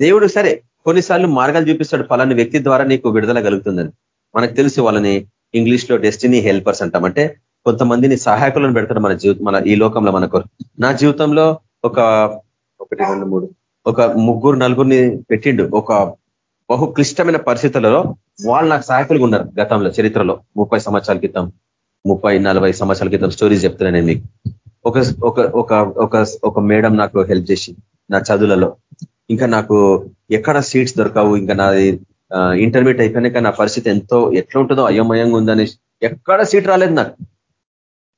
దేవుడు సరే కొన్నిసార్లు మార్గాలు చూపిస్తాడు. పలాని వ్యక్తి ద్వారా నీకు విడుదల కలుగుతుందని. మనకు తెలుసు వాళ్ళని ఇంగ్లీష్లో డెస్టినీ హెల్పర్స్ అంటాం. అంటే కొంతమందిని సహాయకులను పెడతాడు మన జీవితం మన ఈ లోకంలో మనకు నా జీవితంలో ఒక ఒకటి రెండు మూడు ఒక ముగ్గురు నలుగురిని పెట్టిండు. ఒక బహు క్లిష్టమైన పరిస్థితులలో వాళ్ళు నాకు సహాయకులుగా ఉన్నారు గతంలో చరిత్రలో. ముప్పై సంవత్సరాల క్రితం ముప్పై నలభై సంవత్సరాల క్రితం స్టోరీస్ చెప్తున్నాను నేను మీకు. ఒక ఒక ఒక ఒక ఒక మేడం నాకు హెల్ప్ చేసి నా చదువులలో ఇంకా నాకు ఎక్కడ సీట్స్ దొరకవు ఇంకా నాది ఇంటర్మీడియట్ అయిపోయినాక నా పరిస్థితి ఎంతో ఎట్లా ఉంటుందో అయోమయంగా ఉందని ఎక్కడ సీట్ రాలేదు నాకు.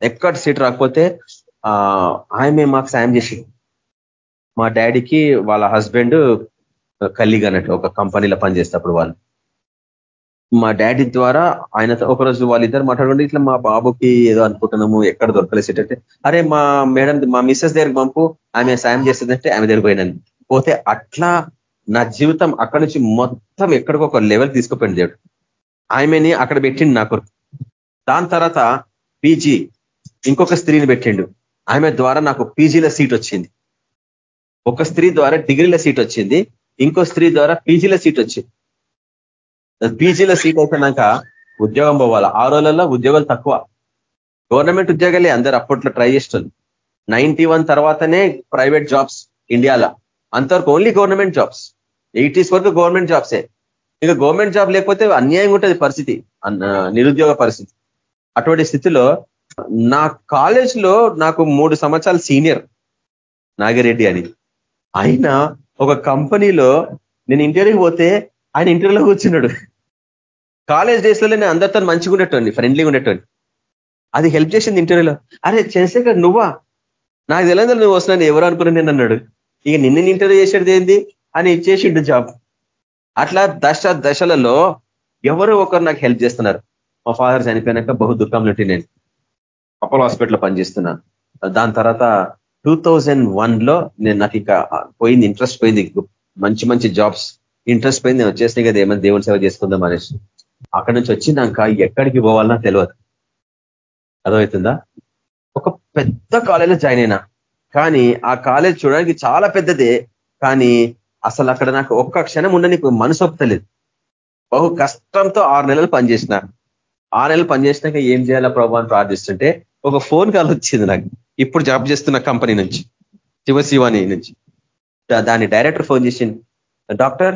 ఎక్కడ సీట్ రాకపోతే ఆమె మాకు సాయం చేసి మా డాడీకి వాళ్ళ హస్బెండ్ కల్లిగా అన్నట్టు ఒక కంపెనీలో పనిచేసేటప్పుడు వాళ్ళు. మా డాడీ ద్వారా ఆయన ఒకరోజు వాళ్ళిద్దరు మాట్లాడుకుంటే ఇట్లా మా బాబుకి ఏదో అనుకుంటున్నాము ఎక్కడ దొరకలేసేటంటే అరే మా మేడం మా మిస్సెస్ దగ్గరికి పంపు ఆమె సాయం చేస్తుందంటే ఆమె దగ్గర పోయినాను. పోతే అట్లా నా జీవితం అక్కడి నుంచి మొత్తం ఎక్కడికో ఒక లెవెల్ తీసుకుపోయింది దేవుడు. ఆమెని అక్కడ పెట్టిండు నా కొరకు. దాని తర్వాత పీజీ ఇంకొక స్త్రీని పెట్టిండు. ఆమె ద్వారా నాకు పీజీల సీట్ వచ్చింది. ఒక స్త్రీ ద్వారా డిగ్రీల సీట్ వచ్చింది. ఇంకో స్త్రీ ద్వారా పీజీల సీట్ వచ్చింది. పీజీలో సీట్ అయిపోయినాక ఉద్యోగం పోవాలి? ఆ రోజులలో ఉద్యోగాలు తక్కువ. గవర్నమెంట్ ఉద్యోగాలే అందరు అప్పట్లో ట్రై చేస్తుంది నైన్టీ తర్వాతనే ప్రైవేట్ జాబ్స్ ఇండియాలో. అంతవరకు ఓన్లీ గవర్నమెంట్ జాబ్స్ ఎయిటీస్ వరకు గవర్నమెంట్ జాబ్సే ఇంకా గవర్నమెంట్ జాబ్ లేకపోతే అన్యాయంగా ఉంటుంది పరిస్థితి. నిరుద్యోగ పరిస్థితి. అటువంటి స్థితిలో నా కాలేజ్లో నాకు మూడు సంవత్సరాలు సీనియర్ నాగిరెడ్డి అని. ఆయన ఒక కంపెనీలో నేను ఇంటర్వ్యూకి పోతే ఆయన ఇంటర్వ్యూలో కూర్చున్నాడు. కాలేజ్ డేస్లో నేను అందరితో మంచిగా ఉండేటోండి ఫ్రెండ్లీగా ఉండేటోండి అది హెల్ప్ చేసింది ఇంటర్వ్యూలో అరే చంద్రశేఖర్ నువ్వా? నాకు తెలియదు నువ్వు వస్తున్నాను ఎవరు అనుకున్నాను నేను అన్నాడు. ఇక నిన్న ఇంటర్వ్యూ చేసేది ఏంది అని ఇచ్చేసిండు జాబ్ అట్లా దశ దశలలో ఎవరు ఒకరు నాకు హెల్ప్ చేస్తున్నారు. మా ఫాదర్ చనిపోయినాక బహు దుఃఖంలో నేను అపోలో హాస్పిటల్లో పనిచేస్తున్నాను. దాని తర్వాత టూ థౌజండ్లో నేను నాకు ఇక పోయింది ఇంట్రెస్ట్ పోయింది. మంచి మంచి జాబ్స్ ఇంట్రెస్ట్ పోయింది. నేను వచ్చేసినాయి కదా ఏమైనా దేవుని సేవ చేసుకుందాం అనేసి. అక్కడి నుంచి వచ్చినాక ఎక్కడికి పోవాలన్నా తెలియదు అర్థమవుతుందా? ఒక పెద్ద కాలేజీలో జాయిన్ అయినా. కానీ ఆ కాలేజ్ చూడడానికి చాలా పెద్దదే కానీ అసలు అక్కడ నాకు ఒక్క క్షణం ఉండ నీకు మనసు ఒప్పుతలేదు బహు కష్టంతో ఆరు నెలలు పనిచేసిన. ఆరు నెలలు పనిచేసినాక ఏం చేయాలా ప్రభావ అని ప్రార్థిస్తుంటే ఒక ఫోన్ కాల్ వచ్చింది నాకు. ఇప్పుడు జాబ్ చేస్తున్న కంపెనీ నుంచి శివశివాని నుంచి. దాని డైరెక్టర్ ఫోన్ చేసింది డాక్టర్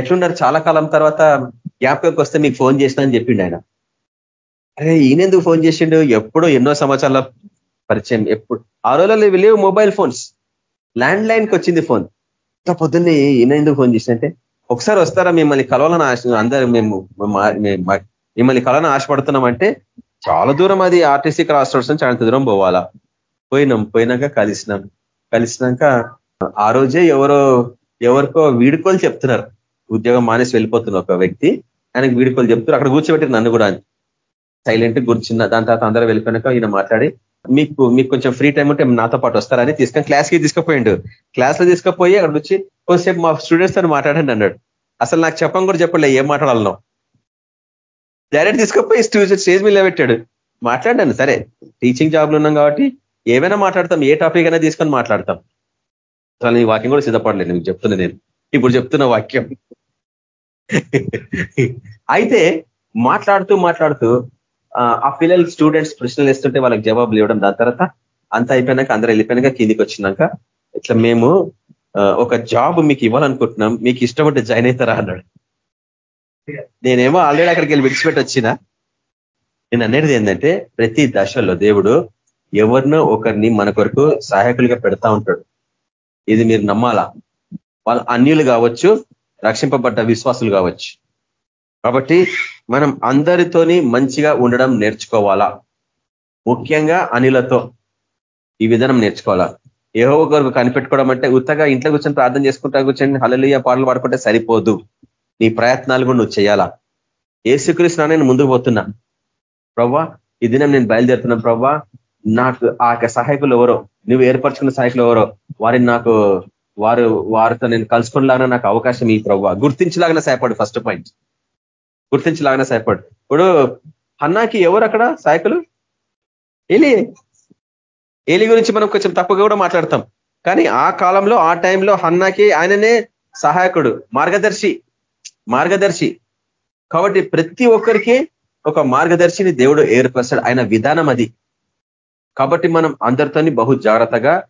ఎట్లున్నారు? చాలా కాలం తర్వాత జ్ఞాపకంకి వస్తే మీకు ఫోన్ చేసిన అని చెప్పిండు ఆయన. అరే ఈయనెందుకు ఫోన్ చేసిండు? ఎప్పుడో ఎన్నో సంవత్సరాల పరిచయం ఎప్పుడు? ఆ రోజుల్లో లేవు మొబైల్ ఫోన్స్ ల్యాండ్ లైన్కి వచ్చింది ఫోన్ ఇంత పొద్దున్నే ఈయన ఎందుకు ఫోన్ చేసినంటే ఒకసారి వస్తారా మిమ్మల్ని కలవాలని ఆశ అందరు మేము మిమ్మల్ని కలవాలని ఆశపడుతున్నామంటే చాలా దూరం అది ఆర్టీసీ క్రాస్ రోడ్స్ నుంచి అంత దూరం పోవాలా? పోయినాం పోయినాక కలిసినాం. కలిసినాక ఆ రోజే ఎవరో ఎవరికో వీడుకోలు చెప్తున్నారు. ఉద్యోగం మానేసి వెళ్ళిపోతున్న ఒక వ్యక్తి ఆయనకు వీడుకోలు చెప్తున్నారు. అక్కడ కూర్చోబెట్టారు నన్ను కూడా. సైలెంట్ కూర్చున్న దాని తర్వాత అందరూ వెళ్ళిపోయినాక ఈయన మాట్లాడి మీకు మీకు కొంచెం ఫ్రీ టైం ఉంటే నాతో పాటు వస్తారని తీసుకొని క్లాస్కి తీసుకుపోయిండు. క్లాస్లో తీసుకుపోయి అక్కడ వచ్చి కొంచెంసేపు మా స్టూడెంట్స్తో మాట్లాడండి అన్నాడు. అసలు నాకు చెప్పం కూడా చెప్పలే ఏం మాట్లాడాలనో. డైరెక్ట్ తీసుకుపోయి స్టేజ్ మీద పెట్టాడు మాట్లాడాను సరే. టీచింగ్ జాబ్లు ఉన్నాం కాబట్టి ఏమైనా మాట్లాడతాం ఏ టాపిక్ అయినా తీసుకొని మాట్లాడతాం. అసలు నీ వాక్యం కూడా సిద్ధపడలేదు నేను చెప్తున్నా నేను. ఇప్పుడు చెప్తున్న వాక్యం. అయితే మాట్లాడుతూ మాట్లాడుతూ ఆ పిల్లలు స్టూడెంట్స్ ప్రశ్నలు ఇస్తుంటే వాళ్ళకి జవాబులు ఇవ్వడం దాని తర్వాత అంత అయిపోయినాక అందరూ వెళ్ళిపోయినాక కిందికి వచ్చినాక ఇట్లా మేము ఒక జాబ్ మీకు ఇవ్వాలనుకుంటున్నాం మీకు ఇష్టపడితే జాయిన్ అవుతారా అన్నాడు. నేనేమో ఆల్రెడీ అక్కడికి వెళ్ళి విడిచిపెట్టి వచ్చిన. నేను అనేది ఏంటంటే ప్రతి దశలో దేవుడు ఎవరినో ఒకరిని మన కొరకు సహాయకులుగా పెడతా ఉంటాడు. ఇది మీరు నమ్మాలా? వాళ్ళు అన్యులు కావచ్చు రక్షింపబడ్డ విశ్వాసులు కావచ్చు. కాబట్టి మనం అందరితోని మంచిగా ఉండడం నేర్చుకోవాలా? ముఖ్యంగా అనిలతో ఈ విధానం నేర్చుకోవాలా? ఏహో ఒకరు కనిపెట్టుకోవడం అంటే ఉత్తగా ఇంట్లో కూర్చొని ప్రార్థన చేసుకుంటా కూర్చొని హలలియ పాటలు పాడుకుంటే సరిపోదు. నీ ప్రయత్నాలు కూడా నువ్వు చేయాలా? ఏసుకృష్ణ నేను ముందుకు పోతున్నా. ప్రవ్వా ఈ దినం నేను బయలుదేరుతున్నాను ప్రవ్వా. నాకు ఆ సహాయకులు ఎవరో నువ్వు ఏర్పరచుకున్న సహాయకులు ఎవరో వారిని నాకు వారు వారితో నేను కలుసుకునేలాగా నాకు అవకాశం ఈ ప్రవ్వా. గుర్తించలాగానే సహాయపడు ఫస్ట్ పాయింట్ గుర్తించలాగానే సహాయపడు. ఇప్పుడు హన్నాకి ఎవరు అక్కడ? సహాయకులు ఏలి. ఏలి గురించి మనం కొంచెం తప్పుగా కూడా మాట్లాడతాం. కానీ ఆ కాలంలో ఆ టైంలో హన్నాకి ఆయననే సహాయకుడు మార్గదర్శి. మార్గదర్శి. కాబట్టి ప్రతి ఒక్కరికి ఒక మార్గదర్శిని దేవుడు ఏర్పరచాడు. ఆయన విధానం అది. కాబట్టి మనం అందరితోని బహు జాగ్రత్తగా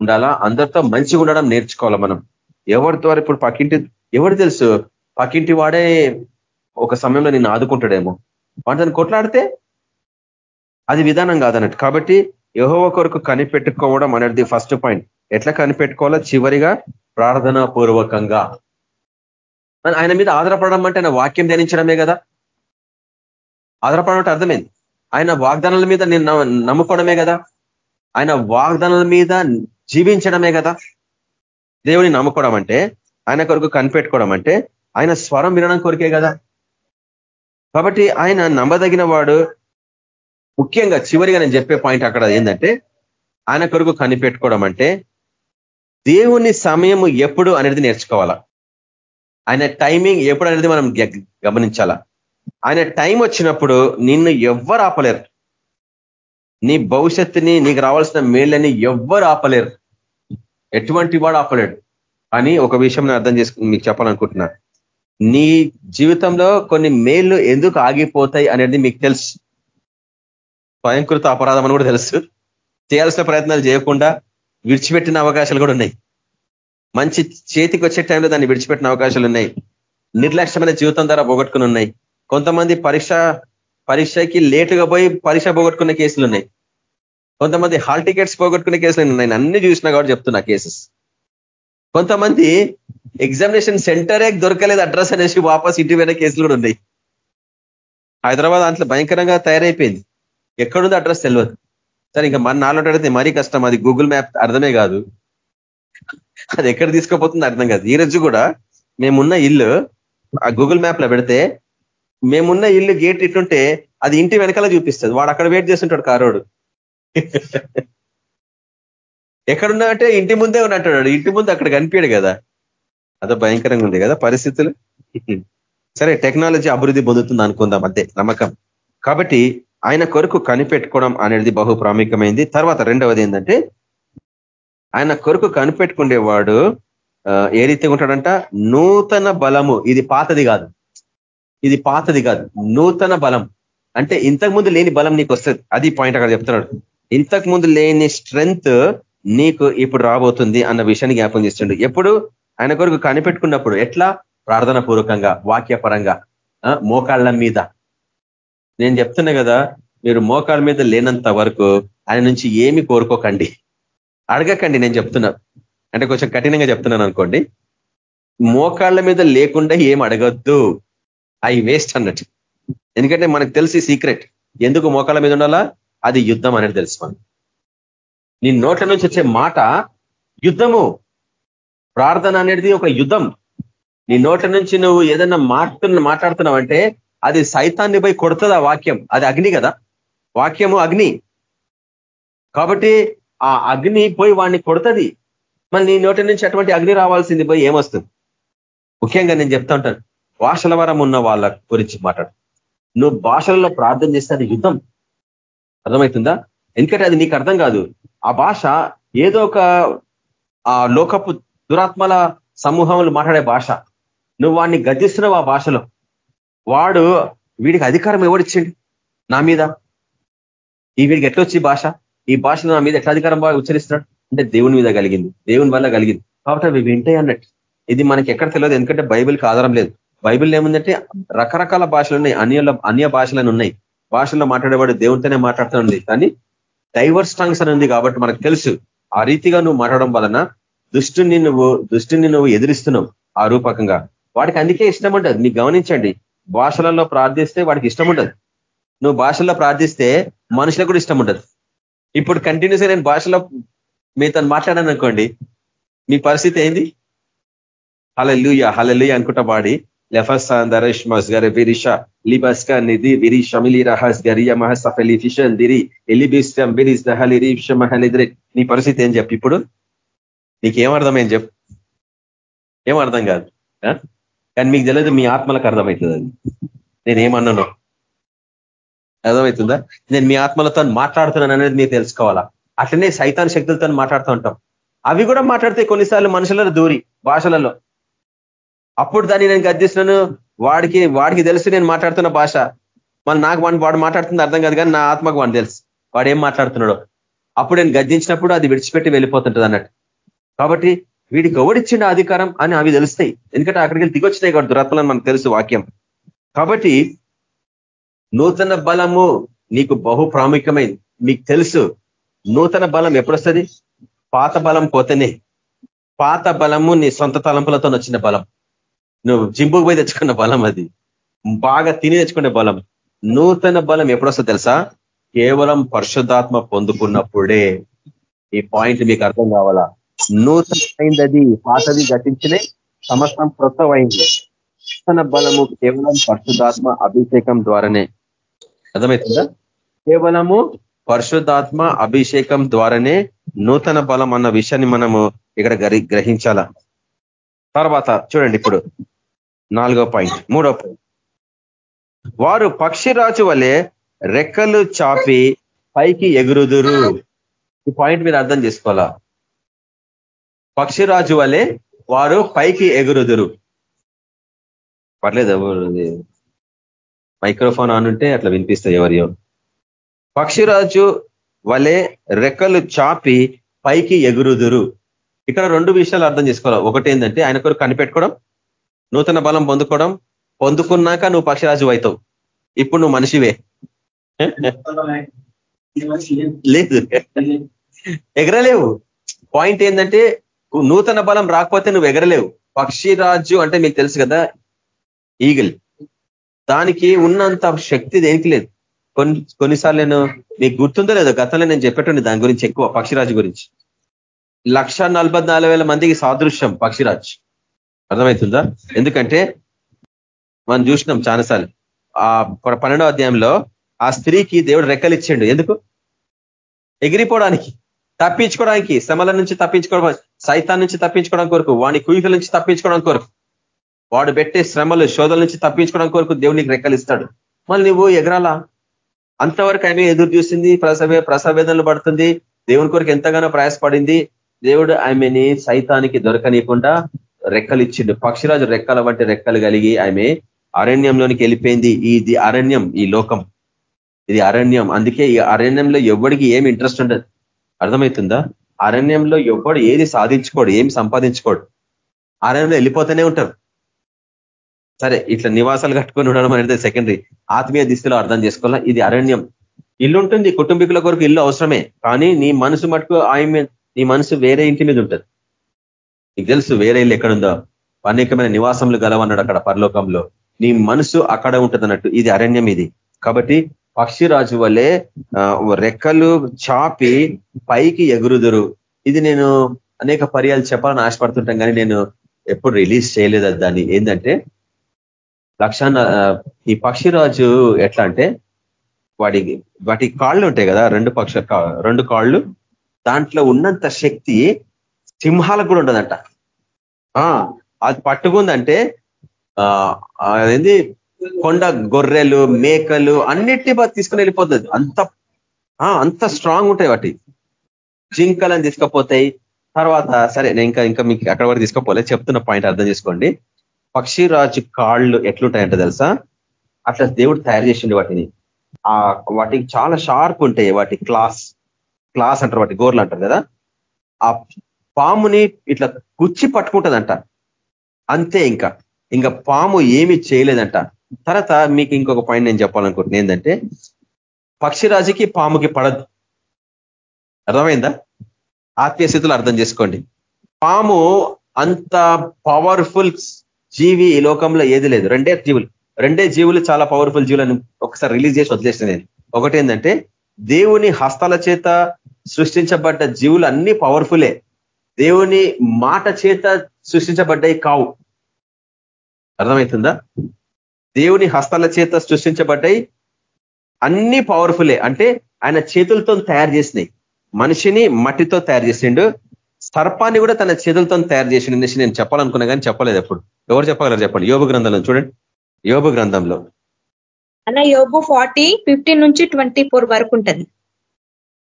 ఉండాలా? అందరితో మంచిగా ఉండడం నేర్చుకోవాలా మనం? ఎవరి ద్వారా ఇప్పుడు పక్కింటి ఎవరు తెలుసు? పక్కింటి వాడే ఒక సమయంలో నిన్ను ఆదుకుంటాడేమో. వాటిని కొట్లాడితే అది విధానం కాదన్నట్టు. కాబట్టి యహో కొరకు కనిపెట్టుకోవడం అనేది ఫస్ట్ పాయింట్ ఎట్లా కనిపెట్టుకోవాలో చివరిగా ప్రార్థనా పూర్వకంగా ఆయన మీద ఆధారపడడం అంటే ఆయన వాక్యం ధ్యానించడమే కదా? ఆధారపడడం అంటే అర్థమైంది. ఆయన వాగ్దానాల మీద నేను నమ్ముకోవడమే కదా? ఆయన వాగ్దానాల మీద జీవించడమే కదా? దేవుని నమ్ముకోవడం అంటే ఆయన కొరకు కనిపెట్టుకోవడం అంటే ఆయన స్వరం వినడం కొరికే కదా? కాబట్టి ఆయన నమ్మదగిన వాడు ముఖ్యంగా చివరిగా నేను చెప్పే పాయింట్ అక్కడ ఏంటంటే ఆయన కొరకు కనిపెట్టుకోవడం అంటే దేవుని సమయం ఎప్పుడు అనేది నేర్చుకోవాలా? ఆయన టైమింగ్ ఎప్పుడు అనేది మనం గమనించాలా? ఆయన టైం వచ్చినప్పుడు నిన్ను ఎవ్వరు ఆపలేరు. నీ భవిష్యత్తుని నీకు రావాల్సిన మేళ్ళని ఎవ్వరు ఆపలేరు. ఎటువంటి వాడు ఆపలేడు. అని ఒక విషయం నేను అర్థం చేసుకుని మీకు చెప్పాలనుకుంటున్నాను నీ జీవితంలో కొన్ని మేళ్ళు ఎందుకు ఆగిపోతాయి అనేది మీకు తెలుసు. స్వయంకృత అపరాధం అని కూడా తెలుసు. చేయాల్సిన ప్రయత్నాలు చేయకుండా విడిచిపెట్టిన అవకాశాలు కూడా ఉన్నాయి. మంచి చేతికి వచ్చే టైంలో దాన్ని విడిచిపెట్టిన అవకాశాలు ఉన్నాయి. నిర్లక్ష్యమైన జీవితం ద్వారా పోగొట్టుకుని ఉన్నాయి. కొంతమంది పరీక్ష పరీక్షకి లేటుగా పోయి పరీక్ష పోగొట్టుకునే కేసులు ఉన్నాయి. కొంతమంది హాల్ టికెట్స్ పోగొట్టుకునే కేసులు ఉన్నాయి. అన్ని చూసినా కాబట్టి చెప్తున్నా కేసెస్. కొంతమంది ఎగ్జామినేషన్ సెంటరే దొరకలేదు అడ్రస్ అనేసి వాపస్ ఇంటి వెనక కేసులు కూడా ఉన్నాయి. హైదరాబాద్ దాంట్లో భయంకరంగా తయారైపోయింది. ఎక్కడుందో అడ్రస్ తెలియదు సరే ఇంకా మన నాలో అడిగితే మరీ కష్టం. అది గూగుల్ మ్యాప్ అర్థమే కాదు. అది ఎక్కడ తీసుకోపోతుంది అర్థం కాదు. ఈ రోజు కూడా మేమున్న ఇల్లు ఆ గూగుల్ మ్యాప్లో పెడితే మేమున్న ఇల్లు గేట్ ఇట్లుంటే అది ఇంటి వెనకాల చూపిస్తుంది. వాడు అక్కడ వెయిట్ చేస్తుంటాడు కారోడు ఎక్కడున్నా అంటే ఇంటి ముందే ఉన్నట్టాడు ఇంటి ముందు అక్కడ కనిపించాడు కదా. అదో భయంకరంగా ఉంది కదా పరిస్థితులు? సరే టెక్నాలజీ అభివృద్ధి పొందుతుంది అనుకుందాం అంతే నమ్మకం. కాబట్టి ఆయన కొరకు కనిపెట్టుకోవడం అనేది బహు ప్రాముఖ్యమైంది. తర్వాత రెండవది ఏంటంటే ఆయన కొరకు కనిపెట్టుకునేవాడు ఏ రీతిగా ఉంటాడంట? నూతన బలము. ఇది పాతది కాదు. ఇది పాతది కాదు. నూతన బలం. అంటే ఇంతకుముందు లేని బలం నీకు వస్తుంది. అది పాయింట్ అక్కడ చెప్తున్నాడు. ఇంతకుముందు లేని స్ట్రెంగ్త్ నీకు ఇప్పుడు రాబోతుంది అన్న విషయాన్ని జ్ఞాపం చేస్తుండు. ఎప్పుడు? ఆయన కొరకు కనిపెట్టుకున్నప్పుడు ఎట్లా? ప్రార్థన పూర్వకంగా వాక్యపరంగా మోకాళ్ళ మీద. నేను చెప్తున్నా కదా మీరు మోకాళ్ళ మీద లేనంత వరకు ఆయన నుంచి ఏమి కోరుకోకండి. అడగకండి నేను చెప్తున్నా. అంటే కొంచెం కఠినంగా చెప్తున్నాను అనుకోండి. మోకాళ్ళ మీద లేకుండా ఏం అడగద్దు. అవి వేస్ట్ అన్నట్టు. ఎందుకంటే మనకు తెలిసి సీక్రెట్. ఎందుకు మోకాళ్ళ మీద ఉండాలా? అది యుద్ధం అనేది తెలుసు మనం నీ నోట్ల నుంచి వచ్చే మాట యుద్ధము. ప్రార్థన అనేది ఒక యుద్ధం. నీ నోటి నుంచి నువ్వు ఏదైనా మాట్లాడుతున్న మాట్లాడుతున్నావు అంటే అది సైతాన్ని పోయి కొడుతుంది ఆ వాక్యం. అది అగ్ని కదా. వాక్యము అగ్ని. కాబట్టి ఆ అగ్ని పోయి వాడిని కొడుతుంది. మళ్ళీ నీ నోటి నుంచి అటువంటి అగ్ని రావాల్సింది పోయి ఏమొస్తుంది? ముఖ్యంగా నేను చెప్తా ఉంటాను. భాషల వరం ఉన్న వాళ్ళ గురించి మాట్లాడు. నువ్వు భాషలలో ప్రార్థన చేస్తే అది యుద్ధం. అర్థమవుతుందా? ఎందుకంటే అది నీకు అర్థం కాదు. ఆ భాష ఏదో ఒక ఆ లోకపు దురాత్మల సమూహంలో మాట్లాడే భాష. నువ్వు వాడిని గద్దిస్తున్నావు ఆ భాషలో. వాడు వీడికి అధికారం ఎవడిచ్చిండు నా మీద? ఈ వీడికి ఎట్లొచ్చి భాష? ఈ భాషను నా మీద ఎట్లా అధికారం ఉచ్చరిస్తున్నాడు? అంటే దేవుని మీద కలిగింది. దేవుని వల్ల కలిగింది. కాబట్టి అవి వింటాయి అన్నట్టు. ఇది మనకి ఎక్కడ తెలియదు ఎందుకంటే బైబిల్కి ఆధారం లేదు. బైబిల్ ఏముందంటే రకరకాల భాషలు ఉన్నాయి. అన్య అన్య భాషలను ఉన్నాయి. భాషల్లో మాట్లాడేవాడు దేవునితోనే మాట్లాడుతుంది కానీ డైవర్స్ టంగ్స్ అని ఉంది కాబట్టి మనకు తెలుసు. ఆ రీతిగా నువ్వు మాట్లాడడం వలన దుష్టుని నువ్వు దుష్టుని నువ్వు ఎదిరిస్తున్నావు ఆ రూపకంగా వాడికి అందుకే ఇష్టం ఉండదు మీకు గమనించండి. భాషలలో ప్రార్థిస్తే వాడికి ఇష్టం ఉండదు నువ్వు భాషల్లో ప్రార్థిస్తే మనుషులకు కూడా ఇష్టం ఉండదు ఇప్పుడు కంటిన్యూస్గా నేను భాషలో మీతో మాట్లాడాను అనుకోండి. మీ పరిస్థితి ఏంది? హలలుయ హలలుయ అనుకుంటా వాడి. లెఫస్సాన్ దరష్మస్ గర విరిష లిబస్కా నిధి విరి షమిలి రహస్ గరియ మహసఫలి ఫిషన్ దిరి ఎలిబిస్టం మహలిద్రి నీ పరిస్థితి ఏం చెప్పి ఇప్పుడు? నీకేం అర్థమైంది చెప్పు? ఏం అర్థం కాదు కానీ మీకు తెలియదు మీ ఆత్మలకు అర్థమవుతుంది అది నేనేమన్నాను? అర్థమవుతుందా? నేను మీ ఆత్మలతో మాట్లాడుతున్నాను అనేది మీరు తెలుసుకోవాలా? అట్లనే సైతాన్ శక్తులతో మాట్లాడుతూ ఉంటాం. అవి కూడా మాట్లాడితే కొన్నిసార్లు మనుషులలో దూరి భాషలలో. అప్పుడు దాన్ని నేను గద్దిస్తున్నాను. వాడికి వాడికి తెలుసు నేను మాట్లాడుతున్న భాష. మళ్ళీ నాకు వాడు వాడు మాట్లాడుతుంది అర్థం కాదు కానీ నా ఆత్మకు వాడు తెలుసు. వాడు ఏం మాట్లాడుతున్నాడో. అప్పుడు నేను గద్దించినప్పుడు అది విడిచిపెట్టి వెళ్ళిపోతుంటుంది అన్నట్టు కాబట్టి వీడికి ఎవడిచ్చిన అధికారం అని అవి తెలుస్తాయి. ఎందుకంటే అక్కడికి వెళ్ళి దిగొచ్చినాయి కాబట్టి దురాత్మలని మనకు తెలుసు వాక్యం. కాబట్టి నూతన బలము నీకు బహు ప్రాముఖ్యమైంది. మీకు తెలుసు నూతన బలం ఎప్పుడొస్తుంది? పాత బలం పోతేనే. పాత బలము నీ సొంత తలంపులతో వచ్చిన బలం. నువ్వు జింబుకు పోయి తెచ్చుకున్న బలం అది. బాగా తిని తెచ్చుకునే బలం. నూతన బలం ఎప్పుడొస్తుంది తెలుసా? కేవలం పరిశుద్ధాత్మ పొందుకున్నప్పుడే. ఈ పాయింట్ మీకు అర్థం కావాలా? నూతనమైంది అది పాతది గతించినే సమస్తం కృతమైంది. నూతన బలము కేవలం పరిశుద్ధాత్మ అభిషేకం ద్వారానే. అర్థమవుతుందా కేవలము పరిశుద్ధాత్మ అభిషేకం ద్వారానే నూతన బలం అన్న విషయాన్ని మనము ఇక్కడ గ్రహించాల? తర్వాత చూడండి ఇప్పుడు. నాలుగో పాయింట్ మూడో పాయింట్. వారు పక్షిరాజు వలె రెక్కలు చాపి పైకి ఎగురుదురు. ఈ పాయింట్ మీరు అర్థం చేసుకోవాలా? పక్షిరాజు వలె వారు పైకి ఎగురుదురు. పర్లేదు మైక్రోఫోన్ ఆనుంటే అట్లా వినిపిస్తాయి ఎవరియో. పక్షిరాజు వలె రెక్కలు చాపి పైకి ఎగురుదురు. ఇక్కడ రెండు విషయాలు అర్థం చేసుకోవాలి. ఒకటి ఏంటంటే ఆయన కొరకు కనిపెట్టుకోవడం నూతన బలం పొందుకోవడం పొందుకున్నాక నువ్వు పక్షిరాజు అవుతావు. ఇప్పుడు నువ్వు మనిషివే. లేదు. ఎగరలేవు. పాయింట్ ఏంటంటే నూతన బలం రాకపోతే నువ్వు ఎగరలేవు. పక్షిరాజు అంటే మీకు తెలుసు కదా ఈగిల్. దానికి ఉన్నంత శక్తి దేనికి లేదు. కొన్ని కొన్నిసార్లు నేను మీకు గుర్తుందో లేదో గతంలో నేను చెప్పేటండి దాని గురించి ఎక్కువ పక్షిరాజు గురించి. లక్ష మందికి సాదృశ్యం పక్షిరాజ్. అర్థమవుతుందా ఎందుకంటే మనం చూసినాం చాలాసార్లు. ఆ పన్నెండో అధ్యాయంలో ఆ స్త్రీకి దేవుడు రెక్కలిచ్చిండు. ఎందుకు? ఎగిరిపోవడానికి తప్పించుకోవడానికి శ్రమల నుంచి తప్పించుకోవడం సైతాన్ నుంచి తప్పించుకోవడం కొరకు వాడి కుయికల నుంచి తప్పించుకోవడం కొరకు. వాడు పెట్టే శ్రమలు శోధల నుంచి తప్పించుకోవడం కొరకు దేవునికి రెక్కలిస్తాడు. మళ్ళీ నువ్వు ఎగరాలా? అంతవరకు ఆమె ఎదురు చూసింది ప్రసవే ప్రసవేదనలు పడుతుంది. దేవుని కొరకు ఎంతగానో ప్రయాసపడింది. దేవుడు ఆమెని సైతానికి దొరకనీయకుండా రెక్కలు ఇచ్చిండు పక్షిరాజు రెక్కల వంటి రెక్కలు కలిగి ఆమె అరణ్యంలోనికి వెళ్ళిపోయింది. ఇది అరణ్యం ఈ లోకం. ఇది అరణ్యం. అందుకే ఈ అరణ్యంలో ఎవడికి ఏమి ఇంట్రెస్ట్ ఉండదు. అర్థమవుతుందా? అరణ్యంలో ఎవడు ఏది సాధించుకోడు ఏం సంపాదించుకోడు. అరణ్యంలో వెళ్ళిపోతూనే ఉంటారు. సరే ఇట్లా నివాసాలు కట్టుకొని ఉండడం అనేది సెకండరీ ఆత్మీయ దిశలో అర్థం చేసుకోవాలా? ఇది అరణ్యం. ఇల్లు ఉంటుంది కుటుంబీకుల కొరకు ఇల్లు అవసరమే. కానీ నీ మనసు మటుకు ఆయన నీ మనసు వేరే ఇంటి మీద ఉంటుంది. నీకు తెలుసు వేరే ఇల్లు ఎక్కడుందో? అనేకమైన నివాసములు గలవన్నాడు అక్కడ పరలోకంలో. నీ మనసు అక్కడ ఉంటుంది ఇది అరణ్యం ఇది. కాబట్టి పక్షిరాజు వల్లే రెక్కలు చాపి పైకి ఎగురుదురు. ఇది నేను అనేక పర్యాలు చెప్పాలని ఆశపడుతుంటాం కానీ నేను ఎప్పుడు రిలీజ్ చేయలేదు దాన్ని. ఏంటంటే లక్ష ఈ పక్షిరాజు ఎట్లా అంటే వాడి వాటి కాళ్ళు ఉంటాయి కదా రెండు పక్ష రెండు కాళ్ళు దాంట్లో ఉన్నంత శక్తి సింహాలకు కూడా ఉండదంట. అది పట్టుకుందంటే అదేంది కొండ గొర్రెలు మేకలు అన్నిటినీ తీసుకుని వెళ్ళిపోతుంది. అంత అంత స్ట్రాంగ్ ఉంటాయి వాటి. జింకలను తీసుకపోతాయి. తర్వాత సరే నేను ఇంకా ఇంకా మీకు అక్కడ వరకు తీసుకపోలే. చెప్తున్న పాయింట్ అర్థం చేసుకోండి. పక్షిరాజు కాళ్ళు ఎట్లుంటాయంటే తెలుసా? అట్లా దేవుడు తయారు చేసిండు వాటిని. ఆ వాటికి చాలా షార్ప్ ఉంటాయి వాటి క్లాస్ క్లాస్ అంటారు వాటి గోర్లు అంటారు కదా? ఆ పాముని ఇట్లా గుచ్చి పట్టుకుంటుందంట. అంతే ఇంకా. ఇంకా పాము ఏమి చేయలేదంట. తర్వాత మీకు ఇంకొక పాయింట్ నేను చెప్పాలనుకుంటున్నా ఏంటంటే పక్షిరాజుకి పాముకి పడదు. అర్థమైందా? ఆత్మీయ స్థితులు అర్థం చేసుకోండి. పాము అంత పవర్ఫుల్ జీవి ఈ లోకంలో ఏది లేదు. రెండే జీవులు. రెండే జీవులు చాలా పవర్ఫుల్ జీవులను ఒకసారి రిలీజ్ చేసి వదిలేసిన నేను. ఒకటి ఏంటంటే దేవుని హస్తాల చేత సృష్టించబడ్డ జీవులు అన్ని పవర్ఫులే దేవుని మాట చేత సృష్టించబడ్డాయి కావు. అర్థమవుతుందా దేవుని హస్తాల చేత సృష్టించబడ్డాయి. అన్ని పవర్ఫులే అంటే ఆయన చేతులతో తయారు చేసినాయి. మనిషిని మట్టితో తయారు చేసిండు. సర్పాన్ని కూడా తన చేతులతో తయారు చేసిండు అనేసి నేను చెప్పాలనుకున్నా కానీ చెప్పలేదు ఎప్పుడు. ఎవరు చెప్పగలరు చెప్పండి? యోగ గ్రంథంలో చూడండి. యోగ గ్రంథంలో. అలా యోగు ఫార్టీ ఫిఫ్టీన్ నుంచి ట్వంటీ ఫోర్ వరకు ఉంటుంది.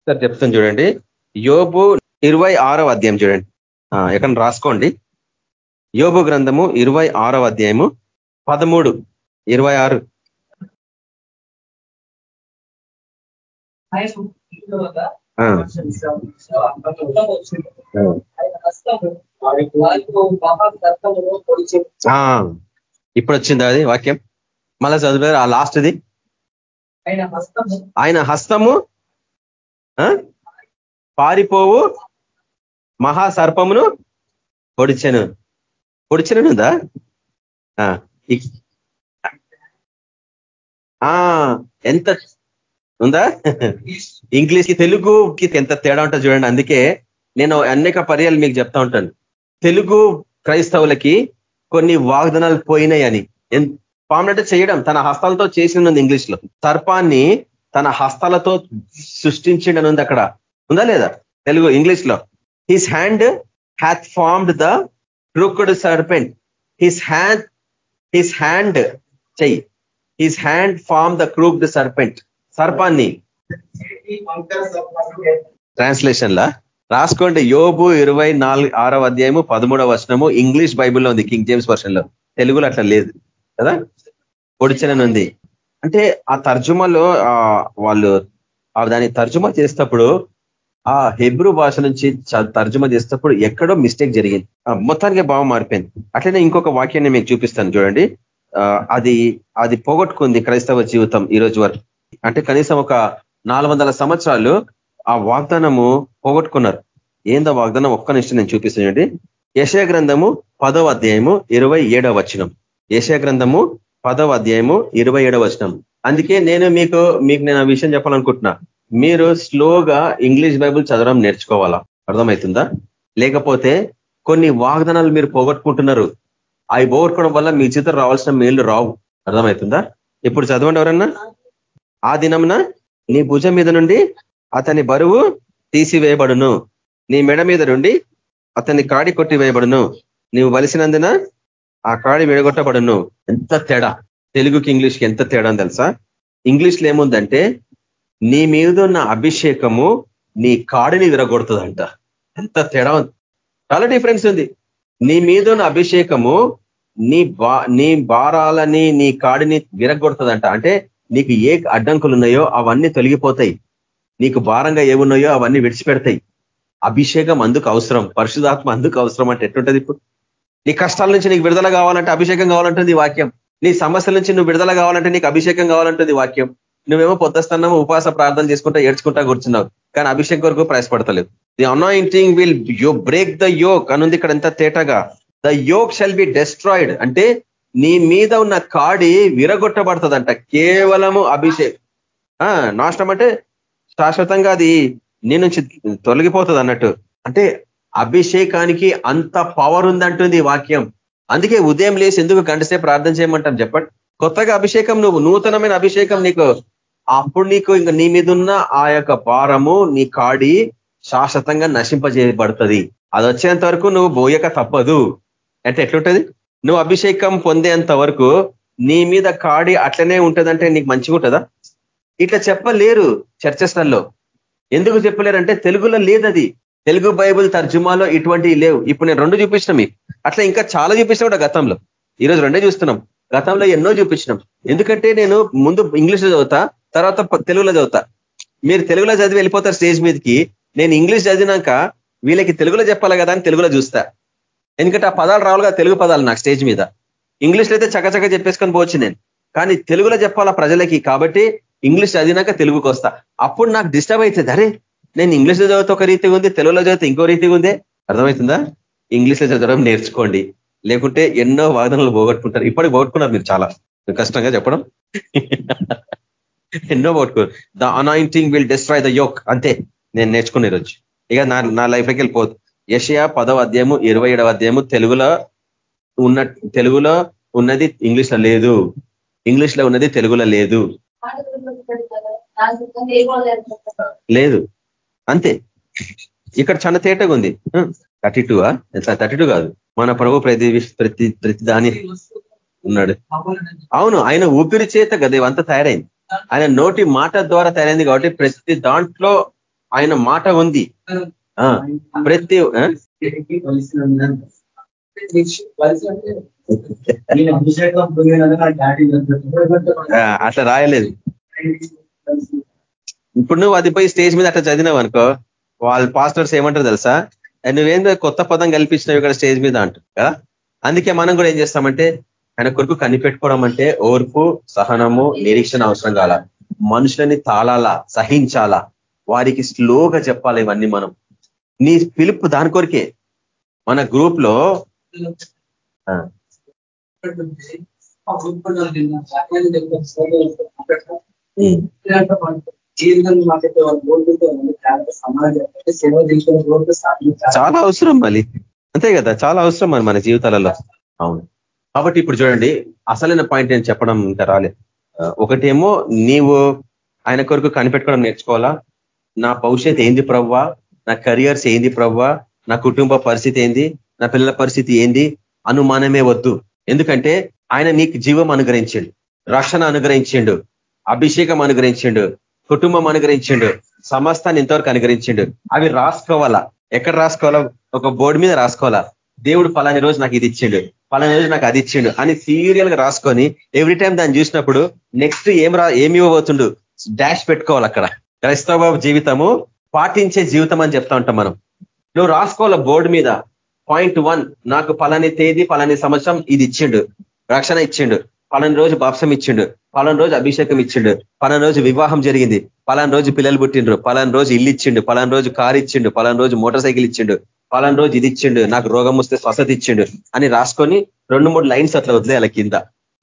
సార్ చెప్తాను చూడండి. యోబు ఇరవై అధ్యాయం చూడండి. ఎక్కడ రాసుకోండి. యోబు గ్రంథము ఇరవై అధ్యాయము పదమూడు. ఇరవై ఆరు. ఇప్పుడు వచ్చింది అది వాక్యం? మళ్ళా చదివారు ఆ లాస్ట్ది ఆయన హస్తము. పారిపోవు మహాసర్పమును పొడిచెను. పొడిచెనుందా? ఎంత ఉందా? ఇంగ్లీష్కి తెలుగుకి ఎంత తేడా ఉంటుంది చూడండి. అందుకే నేను అనేక పర్యాలు మీకు చెప్తా ఉంటాను. తెలుగు క్రైస్తవులకి కొన్ని వాగ్దానాలు పోయినాయని పామునంటే చేయడం తన హస్తాలతో చేసినది ఇంగ్లీష్లో సర్పాన్ని తన హస్తాలతో సృష్టించిండనుంది అక్కడ. ఉందా లేదా? తెలుగు ఇంగ్లీష్లో his hand hath formed the crooked serpent his hand his hand చెయ్యి. His hand form the crooked serpent సర్పాన్ని ట్రాన్స్లేషన్ లా? రాసుకోండి. యోబు ఇరవై నాలుగు ఆరవ అధ్యాయము పదమూడవ వర్షనము ఇంగ్లీష్ బైబుల్లో ఉంది కింగ్ జేమ్స్ వర్షన్లో తెలుగులో అట్లా లేదు కదా? పొడిచననుంది అంటే ఆ తర్జుమలో వాళ్ళు దాన్ని తర్జుమా చేసేటప్పుడు ఆ హెబ్రూ భాష నుంచి తర్జుమా చేసేటప్పుడు ఎక్కడో మిస్టేక్ జరిగింది. మొత్తానికి భావం మారిపోయింది. అట్లనే ఇంకొక వాక్యాన్ని మీకు చూపిస్తాను చూడండి. అది అది పోగొట్టుకుంది క్రైస్తవ జీవితం ఈ రోజు వరకు. అంటే కనీసం ఒక నాలుగు సంవత్సరాలు ఆ వాగ్దానము పోగొట్టుకున్నారు. ఏందో వాగ్దానం ఒక్క నిమిషం నేను చూపిస్తానండి యశయ గ్రంథము పదవ అధ్యాయము ఇరవై ఏడవ వచనం. యశయ గ్రంథము పదవ అధ్యాయము ఇరవై ఏడవ వచనం. అందుకే నేను మీకు మీకు నేను ఆ విషయం చెప్పాలనుకుంటున్నా. మీరు స్లోగా ఇంగ్లీష్ బైబుల్ చదవడం నేర్చుకోవాలా? అర్థమవుతుందా? లేకపోతే కొన్ని వాగ్దానాలు మీరు పోగొట్టుకుంటున్నారు. అవి పోగొట్టుకోవడం వల్ల మీ జీతం రావాల్సిన మేలు రావు. అర్థమవుతుందా? ఇప్పుడు చదవండి ఎవరన్నా? ఆ దినమున నీ భుజం మీద నుండి అతని బరువు తీసివేయబడును. నీ మెడ మీద నుండి అతని కాడి కొట్టి వేయబడును నీవు వలసినందున ఆ కాడి విడగొట్టబడును. ఎంత తేడా! తెలుగుకి ఇంగ్లీష్కి ఎంత తేడా తెలుసా? ఇంగ్లీష్లో ఏముందంటే నీ మీద ఉన్న అభిషేకము నీ కాడిని విరగొడుతుందంట. ఎంత తేడా చాలా డిఫరెన్స్ ఉంది. నీ మీద ఉన్న అభిషేకము నీ బా నీ భారాలని నీ కాడిని విరగొడుతుందంట అంటే నీకు ఏ అడ్డంకులు ఉన్నాయో అవన్నీ తొలగిపోతాయి. నీకు భారంగా ఏమున్నాయో అవన్నీ విడిచిపెడతాయి. అభిషేకం అందుకు అవసరం. పరిశుధాత్మ అందుకు అవసరం అంటే ఎట్టుంటది ఇప్పుడు? నీ కష్టాల నుంచి నీకు విడుదల కావాలంటే అభిషేకం కావాలంటుంది వాక్యం. నీ సమస్యల నుంచి నువ్వు విడుదల కావాలంటే నీకు అభిషేకం కావాలంటుంది వాక్యం. నువ్వేమో పొద్దుస్తున్నాము ఉపాస ప్రార్థన చేసుకుంటా ఏడ్చుకుంటా కూర్చున్నావు. కానీ అభిషేకం వరకు ప్రయాసపడతలేదు ది అనాయింటింగ్ విల్ యో బ్రేక్ ద యోక్ అనుంది ఇక్కడ ఎంత తేటగా? The yoke shall be destroyed అంటే నీ మీద ఉన్న కాడి విరగొట్టబడుతుందంట. కేవలము అభిషేక్. నాశనం అంటే శాశ్వతంగా అది నీ నుంచి తొలగిపోతుంది అన్నట్టు. అంటే అభిషేకానికి అంత పవర్ ఉందంటుంది వాక్యం. అందుకే ఉదయం లేసి ఎందుకు గంటసే ప్రార్థన చేయమంటాం చెప్పండి. కొత్తగా అభిషేకం నువ్వు నూతనమైన అభిషేకం నీకు. అప్పుడు నీకు ఇంకా నీ మీద ఉన్న ఆ యొక్క భారము నీ కాడి శాశ్వతంగా నశింపజేయబడుతుంది. అది వచ్చేంత వరకు నువ్వు బోయక తప్పదు. అంటే ఎట్లుంటది? నువ్వు అభిషేకం పొందేంత వరకు నీ మీద కాడి అట్లనే ఉంటుందంటే నీకు మంచిగా ఉంటుందా? ఇట్లా చెప్పలేరు చర్చస్లలో ఎందుకు చెప్పలేరంటే తెలుగులో లేదది. తెలుగు బైబుల్ తర్జుమాలో ఇటువంటివి లేవు. ఇప్పుడు నేను రెండు చూపించిన మీకు. అట్లా ఇంకా చాలా చూపించిన కూడా గతంలో. ఈరోజు రెండే చూస్తున్నాం. గతంలో ఎన్నో చూపించినాం. ఎందుకంటే నేను ముందు ఇంగ్లీష్లో చదువుతా తర్వాత తెలుగులో చదువుతా. మీరు తెలుగులో చదివి వెళ్ళిపోతారు స్టేజ్ మీదకి. నేను ఇంగ్లీష్ చదివినాక వీళ్ళకి తెలుగులో చెప్పాలి కదా అని తెలుగులో చూస్తా. ఎందుకంటే ఆ పదాలు రావాలిగా తెలుగు పదాలు నాకు స్టేజ్ మీద. ఇంగ్లీష్లో అయితే చకచక చెప్పేసుకొని పోవచ్చు నేను. కానీ తెలుగులో చెప్పాలా ప్రజలకి? కాబట్టి ఇంగ్లీష్ చదివినాక తెలుగుకి వస్తా. అప్పుడు నాకు డిస్టర్బ్ అవుతుంది. అరే నేను ఇంగ్లీష్లో చదివితే ఒక రీతిగా ఉంది తెలుగులో చదివితే ఇంకో రీతిగా ఉంది. అర్థమవుతుందా? ఇంగ్లీష్లో చదవడం నేర్చుకోండి. లేకుంటే ఎన్నో వాదనలు పోగొట్టుకుంటారు. ఇప్పటికి పోగొట్టుకున్నారు మీరు చాలా. కష్టంగా చెప్పడం. ఎన్నో పోగొట్టుకోరు the anointing will destroy the yoke అంతే. నేను నేర్చుకునే రోజు ఇక నా నా లైఫ్లోకి వెళ్ళిపోదు. యషయా పదవ అధ్యాయము ఇరవై ఏడవ అధ్యాయము తెలుగులో ఉన్న తెలుగులో ఉన్నది ఇంగ్లీష్లో లేదు. ఇంగ్లీష్లో ఉన్నది తెలుగులో లేదు. లేదు. అంతే. ఇక్కడ చాలా తేటగా ఉంది. థర్టీ టూ థర్టీ టూ కాదు. మన ప్రభు ప్రతి ప్రతి ప్రతి దాని ఉన్నాడు. అవును ఆయన ఊపిరి చేత కదా ఇవంతా తయారైంది. ఆయన నోటి మాట ద్వారా తయారైంది కాబట్టి ప్రతి దాంట్లో ఆయన మాట ఉంది. ప్రతి అట్లా రాయలేదు. ఇప్పుడు నువ్వు అది పోయి స్టేజ్ మీద అట్లా చదివినావు అనుకో వాళ్ళ పాస్టర్స్ ఏమంటారు తెలుసా? నువ్వేందో కొత్త పదం కల్పించినావు ఇక్కడ స్టేజ్ మీద అంటారు కదా? అందుకే మనం కూడా ఏం చేస్తామంటే ఆయన కొరకు కనిపెట్టుకోవడం అంటే ఓర్పు సహనము నిరీక్షణ అవసరం కాల. మనుషులని తాళాలా సహించాలా. వారికి స్లోగా చెప్పాలి ఇవన్నీ మనం. నీ పిలుపు దాని కొరికే. మన గ్రూప్లో చాలా అవసరం మళ్ళీ. అంతే కదా చాలా అవసరం మరి మన జీవితాలలో. అవును. కాబట్టి ఇప్పుడు చూడండి అసలైన పాయింట్ నేను చెప్పడం ఇంకా రాలేదు. ఒకటేమో నీవు ఆయన కొరకు కనిపెట్టుకోవడం నేర్చుకోవాలా? నా భవిష్యత్ ఏంది ప్రవ్వా? నా కెరియర్స్ ఏంది ప్రవ్వా? నా కుటుంబ పరిస్థితి ఏంది? నా పిల్లల పరిస్థితి ఏంది? అనుమానమే వద్దు. ఎందుకంటే ఆయన నీకు జీవం అనుగ్రహించిండు రక్షణ అనుగ్రహించిండు అభిషేకం అనుగ్రహించిండు కుటుంబం అనుగ్రహించిండు సమస్తాన్ని ఇంతవరకు అనుగ్రహించిండు. అవి రాసుకోవాలా? ఎక్కడ రాసుకోవాలా? ఒక బోర్డు మీద రాసుకోవాలా? దేవుడు పలాని రోజు నాకు ఇది ఇచ్చిండు పలాని రోజు నాకు అది ఇచ్చిండు అని సీరియల్గా రాసుకొని ఎవ్రీ టైం దాన్ని చూసినప్పుడు నెక్స్ట్ ఏం రా ఏమి ఇవ్వబోతుండు? డాష్ పెట్టుకోవాలి అక్కడ. క్రైస్తవ జీవితము పాటించే జీవితం అని చెప్తా ఉంటాం మనం. నువ్వు రాసుకోవాల బోర్డు మీద? పాయింట్ వన్ నాకు పలాని తేదీ పలాని సంవత్సరం ఇది ఇచ్చిండు. రక్షణ ఇచ్చిండు. పలాని రోజు బాప్సం ఇచ్చిండు. పలాని రోజు అభిషేకం ఇచ్చిండు. పలాని రోజు వివాహం జరిగింది. పలాని రోజు పిల్లలు పుట్టిండ్రు. పలాని రోజు ఇల్లు ఇచ్చిండు. పలాని రోజు కారు ఇచ్చిండు. పలాని రోజు మోటార్ సైకిల్ ఇచ్చిండు. పలాని రోజు ఇది ఇచ్చిండు. నాకు రోగం వస్తే స్వస్థత ఇచ్చిండు అని రాసుకొని రెండు మూడు లైన్స్ అట్లా వదిలేయాల కింద.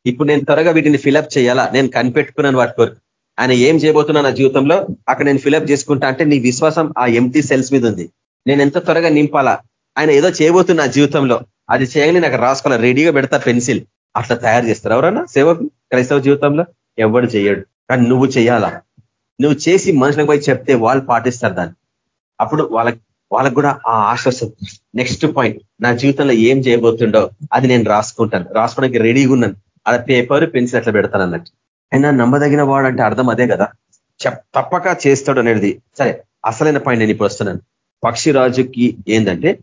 ఇప్పుడు నేను త్వరగా వీటిని ఫిలప్ చేయాలా? నేను కనిపెట్టుకున్నాను వాటి కొరకు. ఆయన ఏం చేయబోతున్నా నా జీవితంలో? అక్కడ నేను ఫిలప్ చేసుకుంటా అంటే నీ విశ్వాసం ఆ ఎంటీ సెల్స్ మీద ఉంది. నేను ఎంత త్వరగా నింపాలా? ఆయన ఏదో చేయబోతున్నా జీవితంలో. అది చేయని నాకు రాసుకోవాలి? రెడీగా పెడతా పెన్సిల్. అట్లా తయారు చేస్తారు ఎవరన్నా? సేవకు క్రైస్తవ జీవితంలో? ఎవడు చేయడు. కానీ నువ్వు చేయాలా? నువ్వు చేసి మనుషులకు పోయి చెప్తే వాళ్ళు పాటిస్తారు దాన్ని. అప్పుడు వాళ్ళకి వాళ్ళకు కూడా ఆ ఆశ వస్తుంది నెక్స్ట్ పాయింట్ నా జీవితంలో ఏం చేయబోతుండో అది నేను రాసుకుంటాను. రాసుకోవడానికి రెడీగా ఉన్నాను. అలా పేపర్ పెన్సిల్ అట్లా పెడతాను అన్నట్టు. అయినా నమ్మదగిన వాడు అంటే అర్థం అదే కదా. తప్పక చేస్తాడు అనేది. సరే అసలైన పాయింట్ నేను ఇప్పుడు వస్తున్నాను. పక్షిరాజుకి ఏంటంటే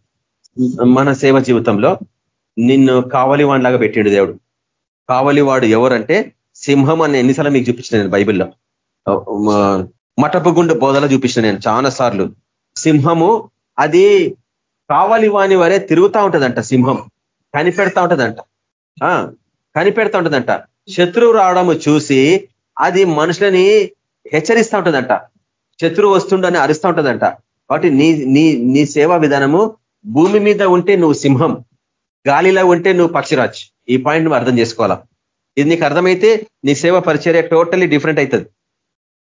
మన సేవ జీవితంలో నిన్ను కావలి వాడిలాగా పెట్టిండు దేవుడు. కావలి వాడు ఎవరంటే సింహం అని ఎన్నిసార్లు మీకు చూపించిన నేను బైబిల్లో. మటపుగుండు బోధలో చూపించిన నేను చాలా సార్లు. సింహము అది కావలి వాని వరే తిరుగుతూ ఉంటుందంట సింహం. కనిపెడతా ఉంటుందంట. కనిపెడతా ఉంటుందంట. శత్రువు రావడము చూసి అది మనుషులని హెచ్చరిస్తూ ఉంటుందంట. శత్రువు వస్తుండని అరుస్తూ ఉంటుందంట. కాబట్టి నీ నీ నీ సేవా విధానము భూమి మీద ఉంటే నువ్వు సింహం గాలిలో ఉంటే నువ్వు పక్షిరాజ్. ఈ పాయింట్ నువ్వు అర్థం చేసుకోవాలా? ఇది నీకు అర్థమైతే నీ సేవ పరిచర్య టోటల్లీ డిఫరెంట్ అవుతుంది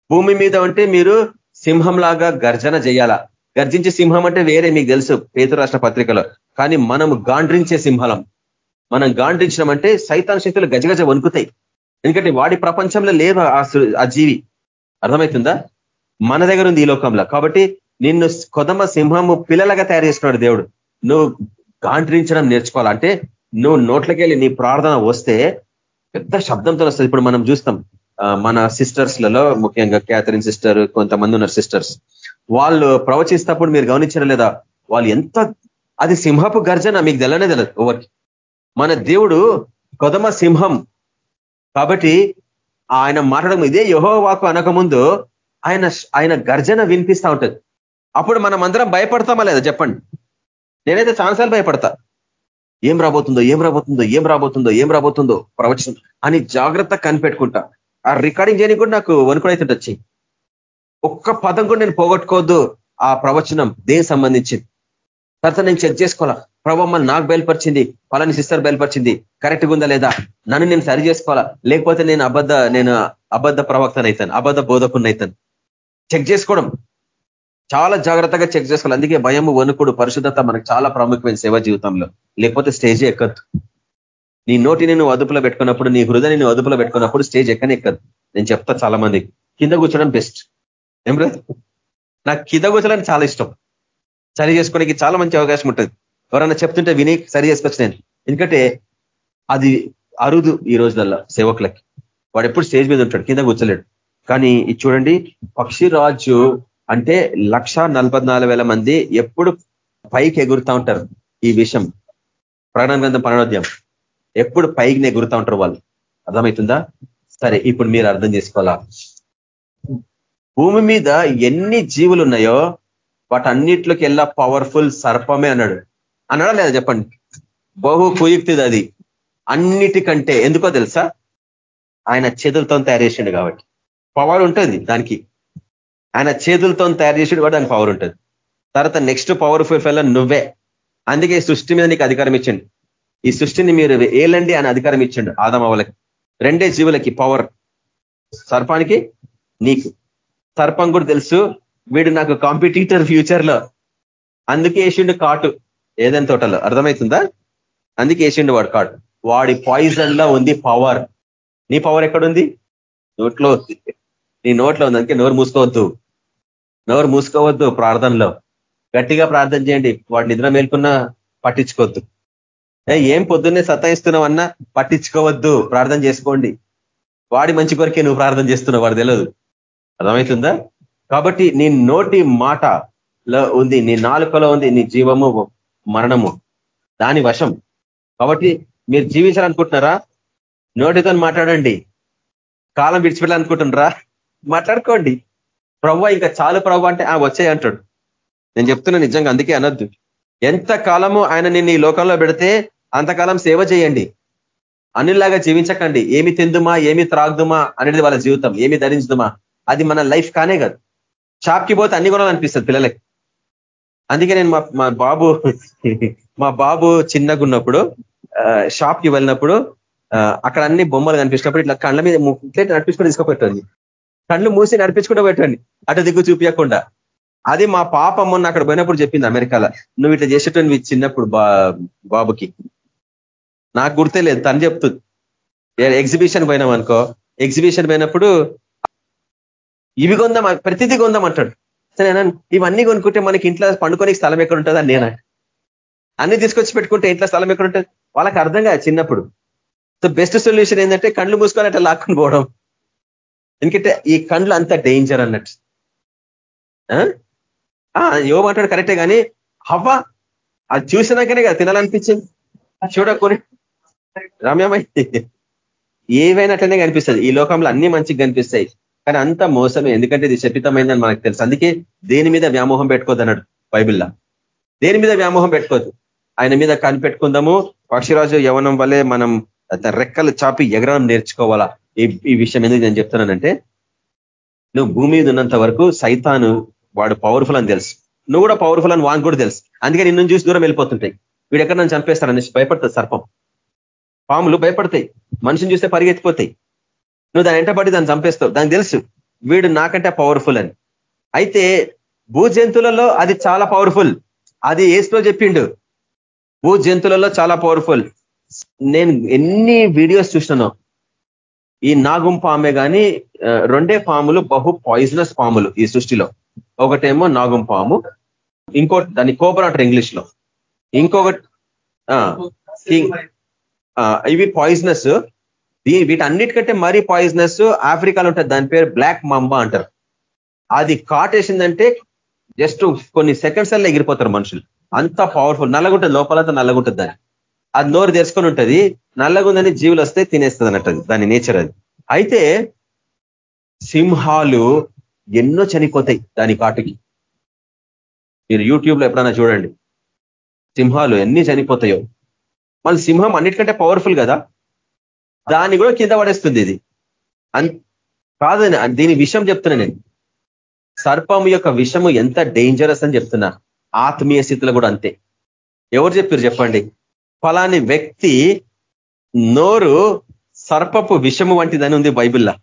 భూమి మీద ఉంటే మీరు సింహం లాగా గర్జన చేయాలా? గర్జించే సింహం అంటే వేరే మీకు తెలుసు పేతురాష్ట్ర పత్రికలో. కానీ మనము గాండ్రించే సింహలం. మనం గాండ్రించడం అంటే సైతాన్ శక్తులు గజగజ వణుకుతాయి. ఎందుకంటే వాడి ప్రపంచంలో లేవు ఆ జీవి. అర్థమవుతుందా? మన దగ్గర ఉంది ఈ లోకంలో. కాబట్టి నిన్ను కొదమ సింహము పిల్లలుగా తయారు చేసుకున్నాడు దేవుడు. నువ్వు గాండ్రించడం నేర్చుకోవాలంటే నువ్వు నోట్లకెళ్ళి నీ ప్రార్థన వస్తే పెద్ద శబ్దంతో వస్తుంది. ఇప్పుడు మనం చూస్తాం మన సిస్టర్స్లలో ముఖ్యంగా క్యాథరిన్ సిస్టర్ కొంతమంది ఉన్నారు సిస్టర్స్. వాళ్ళు ప్రవచిస్తప్పుడు మీరు గమనించడం లేదా? వాళ్ళు ఎంత అది సింహపు గర్జన మీకు తెల్లనే తెలియదు ఎవరికి. మన దేవుడు కొదమ సింహం. కాబట్టి ఆయన మాట్లాడడం ఇదే యహోవాకు అనకముందు ఆయన ఆయన గర్జన వినిపిస్తూ ఉంటుంది. అప్పుడు మనం అందరం భయపడతామా లేదా చెప్పండి. నేనైతే చాలాసార్లు భయపడతా. ఏం రాబోతుందో ఏం రాబోతుందో ఏం రాబోతుందో ఏం రాబోతుందో ప్రవచనం అని జాగ్రత్త కనిపెట్టుకుంటా. ఆ రికార్డింగ్ చేయని కూడా నాకు వణుకుడైతుంటొచ్చి ఒక్క పదం కూడా నేను పోగొట్టుకోవద్దు ఆ ప్రవచనం దేనికి సంబంధించింది? తర్వాత నేను చెక్ చేసుకోవాలా? ప్రభావ నాకు బయలుపరిచింది పలాని సిస్టర్ బయలుపరిచింది. కరెక్ట్గా ఉందా లేదా? నన్ను నేను సరి చేసుకోవాలా? లేకపోతే నేను అబద్ధ నేను అబద్ధ ప్రవక్తనైతాను అబద్ధ బోధకున్నైతాను. చెక్ చేసుకోవడం. చాలా జాగ్రత్తగా చెక్ చేసుకోవాలి. అందుకే భయము వణుకుడు పరిశుద్ధత మనకు చాలా ప్రాముఖ్యమైన సేవ జీవితంలో. లేకపోతే స్టేజే ఎక్కద్దు నీ నోటిని నువ్వు అదుపులో పెట్టుకున్నప్పుడు నీ హృదయని నువ్వు అదుపులో పెట్టుకున్నప్పుడు స్టేజ్ ఎక్కనే ఎక్కదు. నేను చెప్తా చాలా మందికి కింద కూర్చోడం బెస్ట్ ఏం నాకు కింద కూర్చోడానికి చాలా ఇష్టం. సరి చేసుకోవడానికి చాలా మంచి అవకాశం ఉంటుంది. ఎవరన్నా చెప్తుంటే విని సరి చేసుకోవచ్చు నేను. ఎందుకంటే అది అరుదు ఈ రోజులలో సేవకులకి. వాడు ఎప్పుడు స్టేజ్ మీద ఉంటాడు కింద కూర్చోలేడు. కానీ ఇది చూడండి పక్షిరాజు అంటే లక్ష మంది ఎప్పుడు పైకి ఎగురుతా ఉంటారు ఈ విషయం. ప్రకటన గ్రంథం పన్నోద్యం ఎప్పుడు పైకి ఎగురుతా ఉంటారు వాళ్ళు. అర్థమవుతుందా? సరే ఇప్పుడు మీరు అర్థం చేసుకోవాలా? భూమి మీద ఎన్ని జీవులు ఉన్నాయో వాటన్నిట్లోకి వెళ్ళా పవర్ఫుల్ సర్పమే అన్నాడు. అనడం లేదా చెప్పండి. బహు కుయుక్తిది అది. అన్నిటికంటే ఎందుకో తెలుసా? ఆయన చేతులతో తయారు చేసిండు కాబట్టి. పవర్ ఉంటుంది దానికి. ఆయన చేతులతో తయారు చేసాడు కూడా దానికి పవర్ ఉంటుంది. తర్వాత నెక్స్ట్ పవర్ఫుల్ ఫెల్ నువ్వే. అందుకే సృష్టి మీద నీకు అధికారం ఇచ్చండి. ఈ సృష్టిని మీరు ఏలండి అని అధికారం ఇచ్చండు ఆదమవలకి రెండే జీవులకి పవర్ సర్పానికి నీకు. సర్పం కూడా తెలుసు. వీడు నాకు కాంపిటీటర్ ఫ్యూచర్లో. అందుకే వేసిండు కాటు. ఏదైనా తోటలో. అర్థమవుతుందా? అందుకే వేసిండు వాడు కాడు. వాడి పాయిజన్లో ఉంది పవర్ నీ పవర్ ఎక్కడుంది? నోట్లో నీ నోట్లో ఉంది. అందుకే నోరు మూసుకోవద్దు. నోరు మూసుకోవద్దు ప్రార్థనలో. గట్టిగా ప్రార్థన చేయండి. వాడు నిద్ర మేల్కున్నా పట్టించుకోవద్దు. ఏం పొద్దున్నే సతాయిస్తున్నావన్నా పట్టించుకోవద్దు. ప్రార్థన చేసుకోండి. వాడి మంచి కొరకే నువ్వు ప్రార్థన చేస్తున్నావు. వాడు తెలియదు అర్థమవుతుందా? కాబట్టి నీ నోటి మాటలో ఉంది. నీ నాలుకలో ఉంది. నీ జీవము మరణము దాని వశం. కాబట్టి మీరు జీవించాలనుకుంటున్నారా? నోటితో మాట్లాడండి. కాలం విడిచిపెట్టాలనుకుంటున్నారా? మాట్లాడుకోండి. ప్రవ్వ ఇంకా చాలు ప్రవ్వ అంటే ఆ వచ్చాయి అంటాడు. నేను చెప్తున్నా నిజంగా అందుకే అనొద్దు. ఎంత కాలము ఆయన నిన్ను ఈ లోకంలో పెడితే అంతకాలం సేవ చేయండి. అన్నిలాగా జీవించకండి. ఏమి తిందుమా ఏమి త్రాగుదుమా అనేది వాళ్ళ జీవితం. ఏమి ధరించుదుమా. అది మన లైఫ్ కానే కాదు. షాప్కి పోతే అన్ని కొనాలనిపిస్తుంది పిల్లలకి. అందుకే నేను మా బాబు మా బాబు చిన్నగా ఉన్నప్పుడు షాప్కి వెళ్ళినప్పుడు అక్కడ అన్ని బొమ్మలు కనిపించినప్పుడు ఇట్లా కళ్ళ మీద ఇట్లా నడిపించుకొని తీసుకోపెట్టండి కళ్ళు మూసి నడిపించుకుంటూ పెట్టండి అటు దిగ్గు చూపించకుండా అది మా పాప మొన్న అక్కడ పోయినప్పుడు చెప్పింది అమెరికాలో. నువ్వు ఇట్లా చేసేటోని చిన్నప్పుడు బాబుకి. నాకు గుర్తే లేదు తను చెప్తుంది. ఎగ్జిబిషన్ పోయినాం అనుకో. ఎగ్జిబిషన్ పోయినప్పుడు ఇవి కొందాం ప్రతిదీ కొందాం అంటాడు. సరే ఇవన్నీ కొనుక్కుంటే మనకి ఇంట్లో పండుకోనికి స్థలం ఎక్కడ ఉంటుంది అని నేను? అన్ని తీసుకొచ్చి పెట్టుకుంటే ఇంట్లో స్థలం ఎక్కడ ఉంటుంది వాళ్ళకి అర్థం కాదు చిన్నప్పుడు. సో బెస్ట్ సొల్యూషన్ ఏంటంటే కళ్ళు మూసుకొని అట్లా లాక్కుని పోవడం. ఎందుకంటే ఈ కండ్లు అంత డేంజర్ అన్నట్టు. యో మాట్లాడు కరెక్టే కానీ అవ్వ అది చూసినాకనే కదా తినాలనిపించింది. చూడకొని. రమ్యమై ఏవైనా అట్లనే కనిపిస్తుంది. ఈ లోకంలో అన్ని మంచిగా కనిపిస్తాయి. కానీ అంత మోసమే. ఎందుకంటే ఇది శపితమైందని మనకు తెలుసు. అందుకే దేని మీద వ్యామోహం పెట్టుకోవద్దు అన్నాడు బైబిల్లా. దేని మీద వ్యామోహం పెట్టుకోవద్దు. ఆయన మీద కనిపెట్టుకుందాము పక్షిరాజు యవనం వల్లే మనం రెక్కలు చాపి ఎగరడం నేర్చుకోవాలా? ఈ ఈ విషయం ఎందుకు నేను చెప్తున్నానంటే నువ్వు భూమి మీద ఉన్నంత వరకు సైతాను వాడు పవర్ఫుల్ అని తెలుసు. నువ్వు కూడా పవర్ఫుల్ అని వానికి కూడా తెలుసు. అందుకే నిన్ను చూసి దూరం వెళ్ళిపోతుంటాయి. వీడు ఎక్కడ నన్ను చంపేస్తారనేసి భయపడుతుంది సర్పం. పాములు భయపడతాయి. మనిషిని చూస్తే పరిగెత్తిపోతాయి. నువ్వు దాని ఎంటబడి దాన్ని చంపేస్తావు. దానికి తెలుసు వీడు నాకంటే పవర్ఫుల్ అని. అయితే భూ జంతువులలో అది చాలా పవర్ఫుల్ అది ఏసులో చెప్పిండు భూ జంతువులలో చాలా పవర్ఫుల్ నేను ఎన్ని వీడియోస్ చూసినాను ఈ నాగుం పామే కానీ రెండే పాములు బహు పాయిజనస్ పాములు ఈ సృష్టిలో. ఒకటేమో నాగుం పాము ఇంకోటి దాన్ని కోబర్ అంటారు ఇంగ్లీష్లో ఇంకొకటి ఇవి పాయిజనస్ వీటన్నిటికంటే మరీ పాయిజనస్ ఆఫ్రికాలో ఉంటుంది దాని పేరు బ్లాక్ మంబా అంటారు. అది కాటేసిందంటే జస్ట్ కొన్ని సెకండ్స్ అలా ఎగిరిపోతారు మనుషులు. అంత పవర్ఫుల్ నల్లగుంటుంది లోపలంతా నల్లగుంటుంది దాన్ని అది నోరు తెరుచుకొని ఉంటుంది. నల్లగుందని జీవులు వస్తే తినేస్తుంది అన్నట్టు దాని నేచర్ అది. అయితే సింహాలు ఎన్నో చనిపోతాయి దాని కాటుకి. మీరు యూట్యూబ్లో ఎప్పుడైనా చూడండి. సింహాలు ఎన్ని చనిపోతాయో. మళ్ళీ సింహం అన్నిటికంటే పవర్ఫుల్ కదా. దాన్ని కూడా కింద పడేస్తుంది ఇది. కాదని దీని విషయం చెప్తున్నా నేను. సర్పం యొక్క విషము ఎంత డేంజరస్ అని చెప్తున్నా. ఆత్మీయ స్థితిలో కూడా అంతే. ఎవరు చెప్పారు చెప్పండి? ఫలాని వ్యక్తి నోరు సర్పపు విషము వంటిదని ఉంది బైబిల్లా.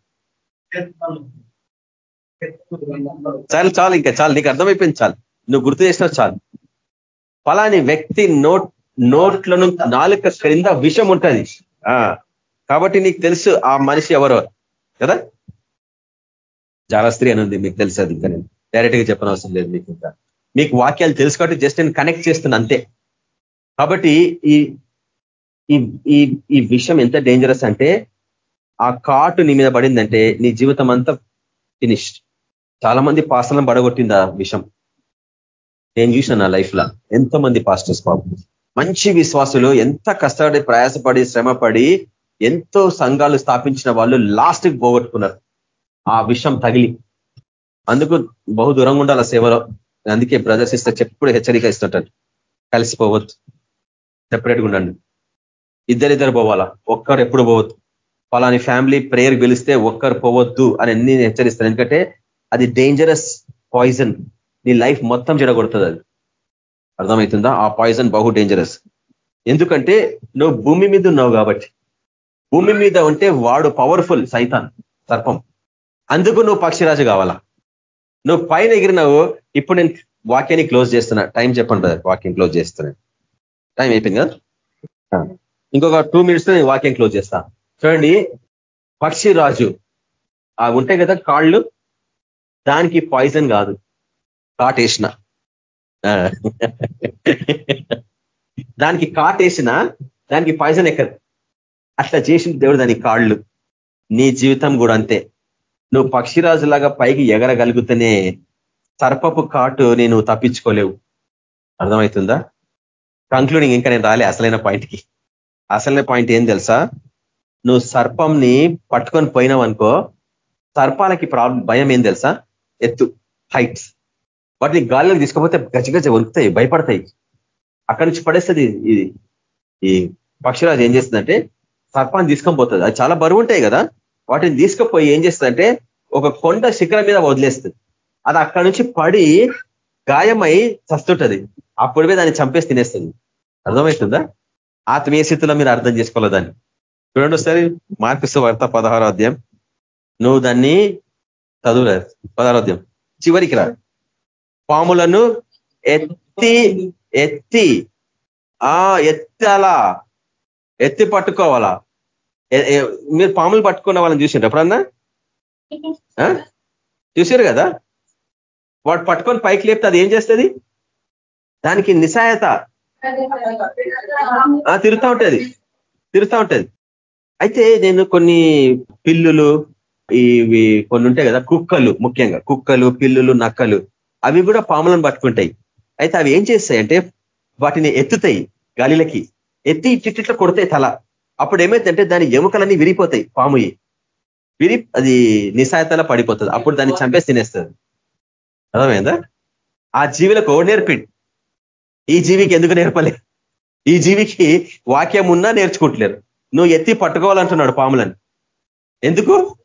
చాలు చాలు ఇంకా చాలు నీకు అర్థమైపోయింది చాలు. నువ్వు గుర్తు చేసినావు చాలు. ఫలాని వ్యక్తి నోట్ నోట్లను నాలుక క్రింద విషం ఉంటుంది. కాబట్టి నీకు తెలుసు ఆ మనిషి ఎవరో కదా? జాలస్త్రీ అని ఉంది మీకు తెలుసు అది ఇంకా నేను డైరెక్ట్గా చెప్పనవసరం లేదు మీకు ఇంకా. మీకు వాక్యాలు తెలుసు కాబట్టి జస్ట్ నేను కనెక్ట్ చేస్తున్నా అంతే. కాబట్టి ఈ ఈ ఈ విషయం ఎంత డేంజరస్ అంటే ఆ కాటు నీ మీద పడిందంటే నీ జీవితం అంతా ఫినిష్ చాలా మంది పాస్టర్లను పడగొట్టింది ఆ విషయం. నేను చూసిన నా లైఫ్లో. ఎంతో మంది పాస్టర్స్ బాబు మంచి విశ్వాసులు ఎంత కష్టపడి ప్రయాసపడి శ్రమపడి ఎంతో సంఘాలు స్థాపించిన వాళ్ళు లాస్ట్కి పోగొట్టుకున్నారు. ఆ విషయం తగిలి. అందుకు బహు దూరంగా ఉండాలి సేవలో. అందుకే బ్రదర్స్ ఇస్తే చెప్పుడు హెచ్చరిక ఇస్తుంటారు. కలిసిపోవద్దు సెపరేట్గా ఉండండి. ఇద్దరిద్దరు పోవాలా? ఒక్కరు ఎప్పుడు పోవద్దు. పలాని ఫ్యామిలీ ప్రేయర్ గెలిస్తే ఒక్కరు పోవద్దు అని అన్ని హెచ్చరిస్తారు. ఎందుకంటే అది డేంజరస్ పాయిజన్ నీ లైఫ్ మొత్తం చెడగొడుతుంది అది. అర్థమవుతుందా? ఆ పాయిజన్ బహు డేంజరస్ ఎందుకంటే నువ్వు భూమి మీద ఉన్నావు కాబట్టి. భూమి మీద ఉంటే వాడు పవర్ఫుల్ సైతాన్ సర్పం. అందుకు నువ్వు పక్షిరాజు కావాలా? నువ్వు పైన ఎగిరినావు ఇప్పుడు నేను వాక్యాన్ని క్లోజ్ చేస్తున్నా. టైం చెప్పండి బ్రదర్ వాక్యం క్లోజ్ చేస్తున్నాను టైం అయిపోయింది కదా? ఇంకొక టూ మినిట్స్ నేను వాక్యం క్లోజ్ చేస్తా. చూడండి పక్షిరాజు. ఆ ఉంటాయి కదా కాళ్ళు? దానికి పాయిజన్ కాదు. కాటేసిన. దానికి కాటేసిన దానికి పాయిజన్ ఎక్కదు. అట్లా చేసిన దేవుడు దాని కాళ్ళు. నీ జీవితం కూడా అంతే. నువ్వు పక్షిరాజులాగా పైకి ఎగరగలుగుతూనే సర్పపు కాటు నేను తప్పించుకోలేవు. అర్థమవుతుందా? కంక్లూడింగ్ ఇంకా నేను రాలే అసలైన పాయింట్కి అసలైన పాయింట్ ఏం తెలుసా? నువ్వు సర్పంని పట్టుకొని పోయినావు అనుకో సర్పాలకి ప్రాబ్లం భయం ఏం తెలుసా? ఎత్తు హైట్స్ వాటిని గాలిలోకి తీసుకపోతే గజగజ వణుకుతాయి భయపడతాయి. అక్కడి నుంచి పడేస్తుంది ఇది. ఈ పక్షిరాజు ఏం చేస్తుందంటే సర్పాన్ని తీసుకొని పోతుంది. అది చాలా బరువు ఉంటాయి కదా. వాటిని తీసుకుపోయి ఏం చేస్తుందంటే ఒక కొండ శిఖరం మీద వదిలేస్తుంది. అది అక్కడి నుంచి పడి గాయమై చస్తుంటది. అప్పుడే దాన్ని చంపేసి తినేస్తుంది. అర్థమవుతుందా? ఆత్మీయ స్థితిలో మీరు అర్థం చేసుకోవాలి దాన్ని. చూడండి ఒకసారి మార్క్స్ వార్త పదహారో అధ్యాయం. నువ్వు దాన్ని చదువులేదు పదహారో అధ్యాయం. చివరికి రా. పాములను ఎత్తి ఎత్తి ఆ ఎత్తాలా ఎత్తి పట్టుకోవాలా? మీరు పాములు పట్టుకున్న వాళ్ళని చూసిండ్రు ఎప్పుడన్నా? చూసారు కదా? వాడు పట్టుకొని పైకి లేపితే అది ఏం చేస్తుంది? దానికి నిశాయత తిరుగుతూ ఉంటుంది. తిరుగుతూ ఉంటుంది. అయితే నేను కొన్ని పిల్లులు ఇవి కొన్ని ఉంటాయి కదా కుక్కలు ముఖ్యంగా. కుక్కలు పిల్లులు నక్కలు అవి కూడా పాములను పట్టుకుంటాయి. అయితే అవి ఏం చేస్తాయి అంటే వాటిని ఎత్తుతాయి గాలిలకి. ఎత్తి ఇట్టిట్లా కొడతాయి తల. అప్పుడు ఏమైందంటే దాని ఎముకలన్నీ విరిపోతాయి పాముయి. విరి అది నిశాయతలా పడిపోతుంది. అప్పుడు దాన్ని చంపేసి తినేస్తుంది. అర్థమైందా? ఆ జీవులకు నేర్పి నేర్పిడ్? ఈ జీవికి ఎందుకు నేర్పలే? ఈ జీవికి వాక్యం ఉన్నా నేర్చుకుంటలేరు. నువ్వు ఎత్తి పట్టుకోవాలంటున్నాడు పాములని. ఎందుకు?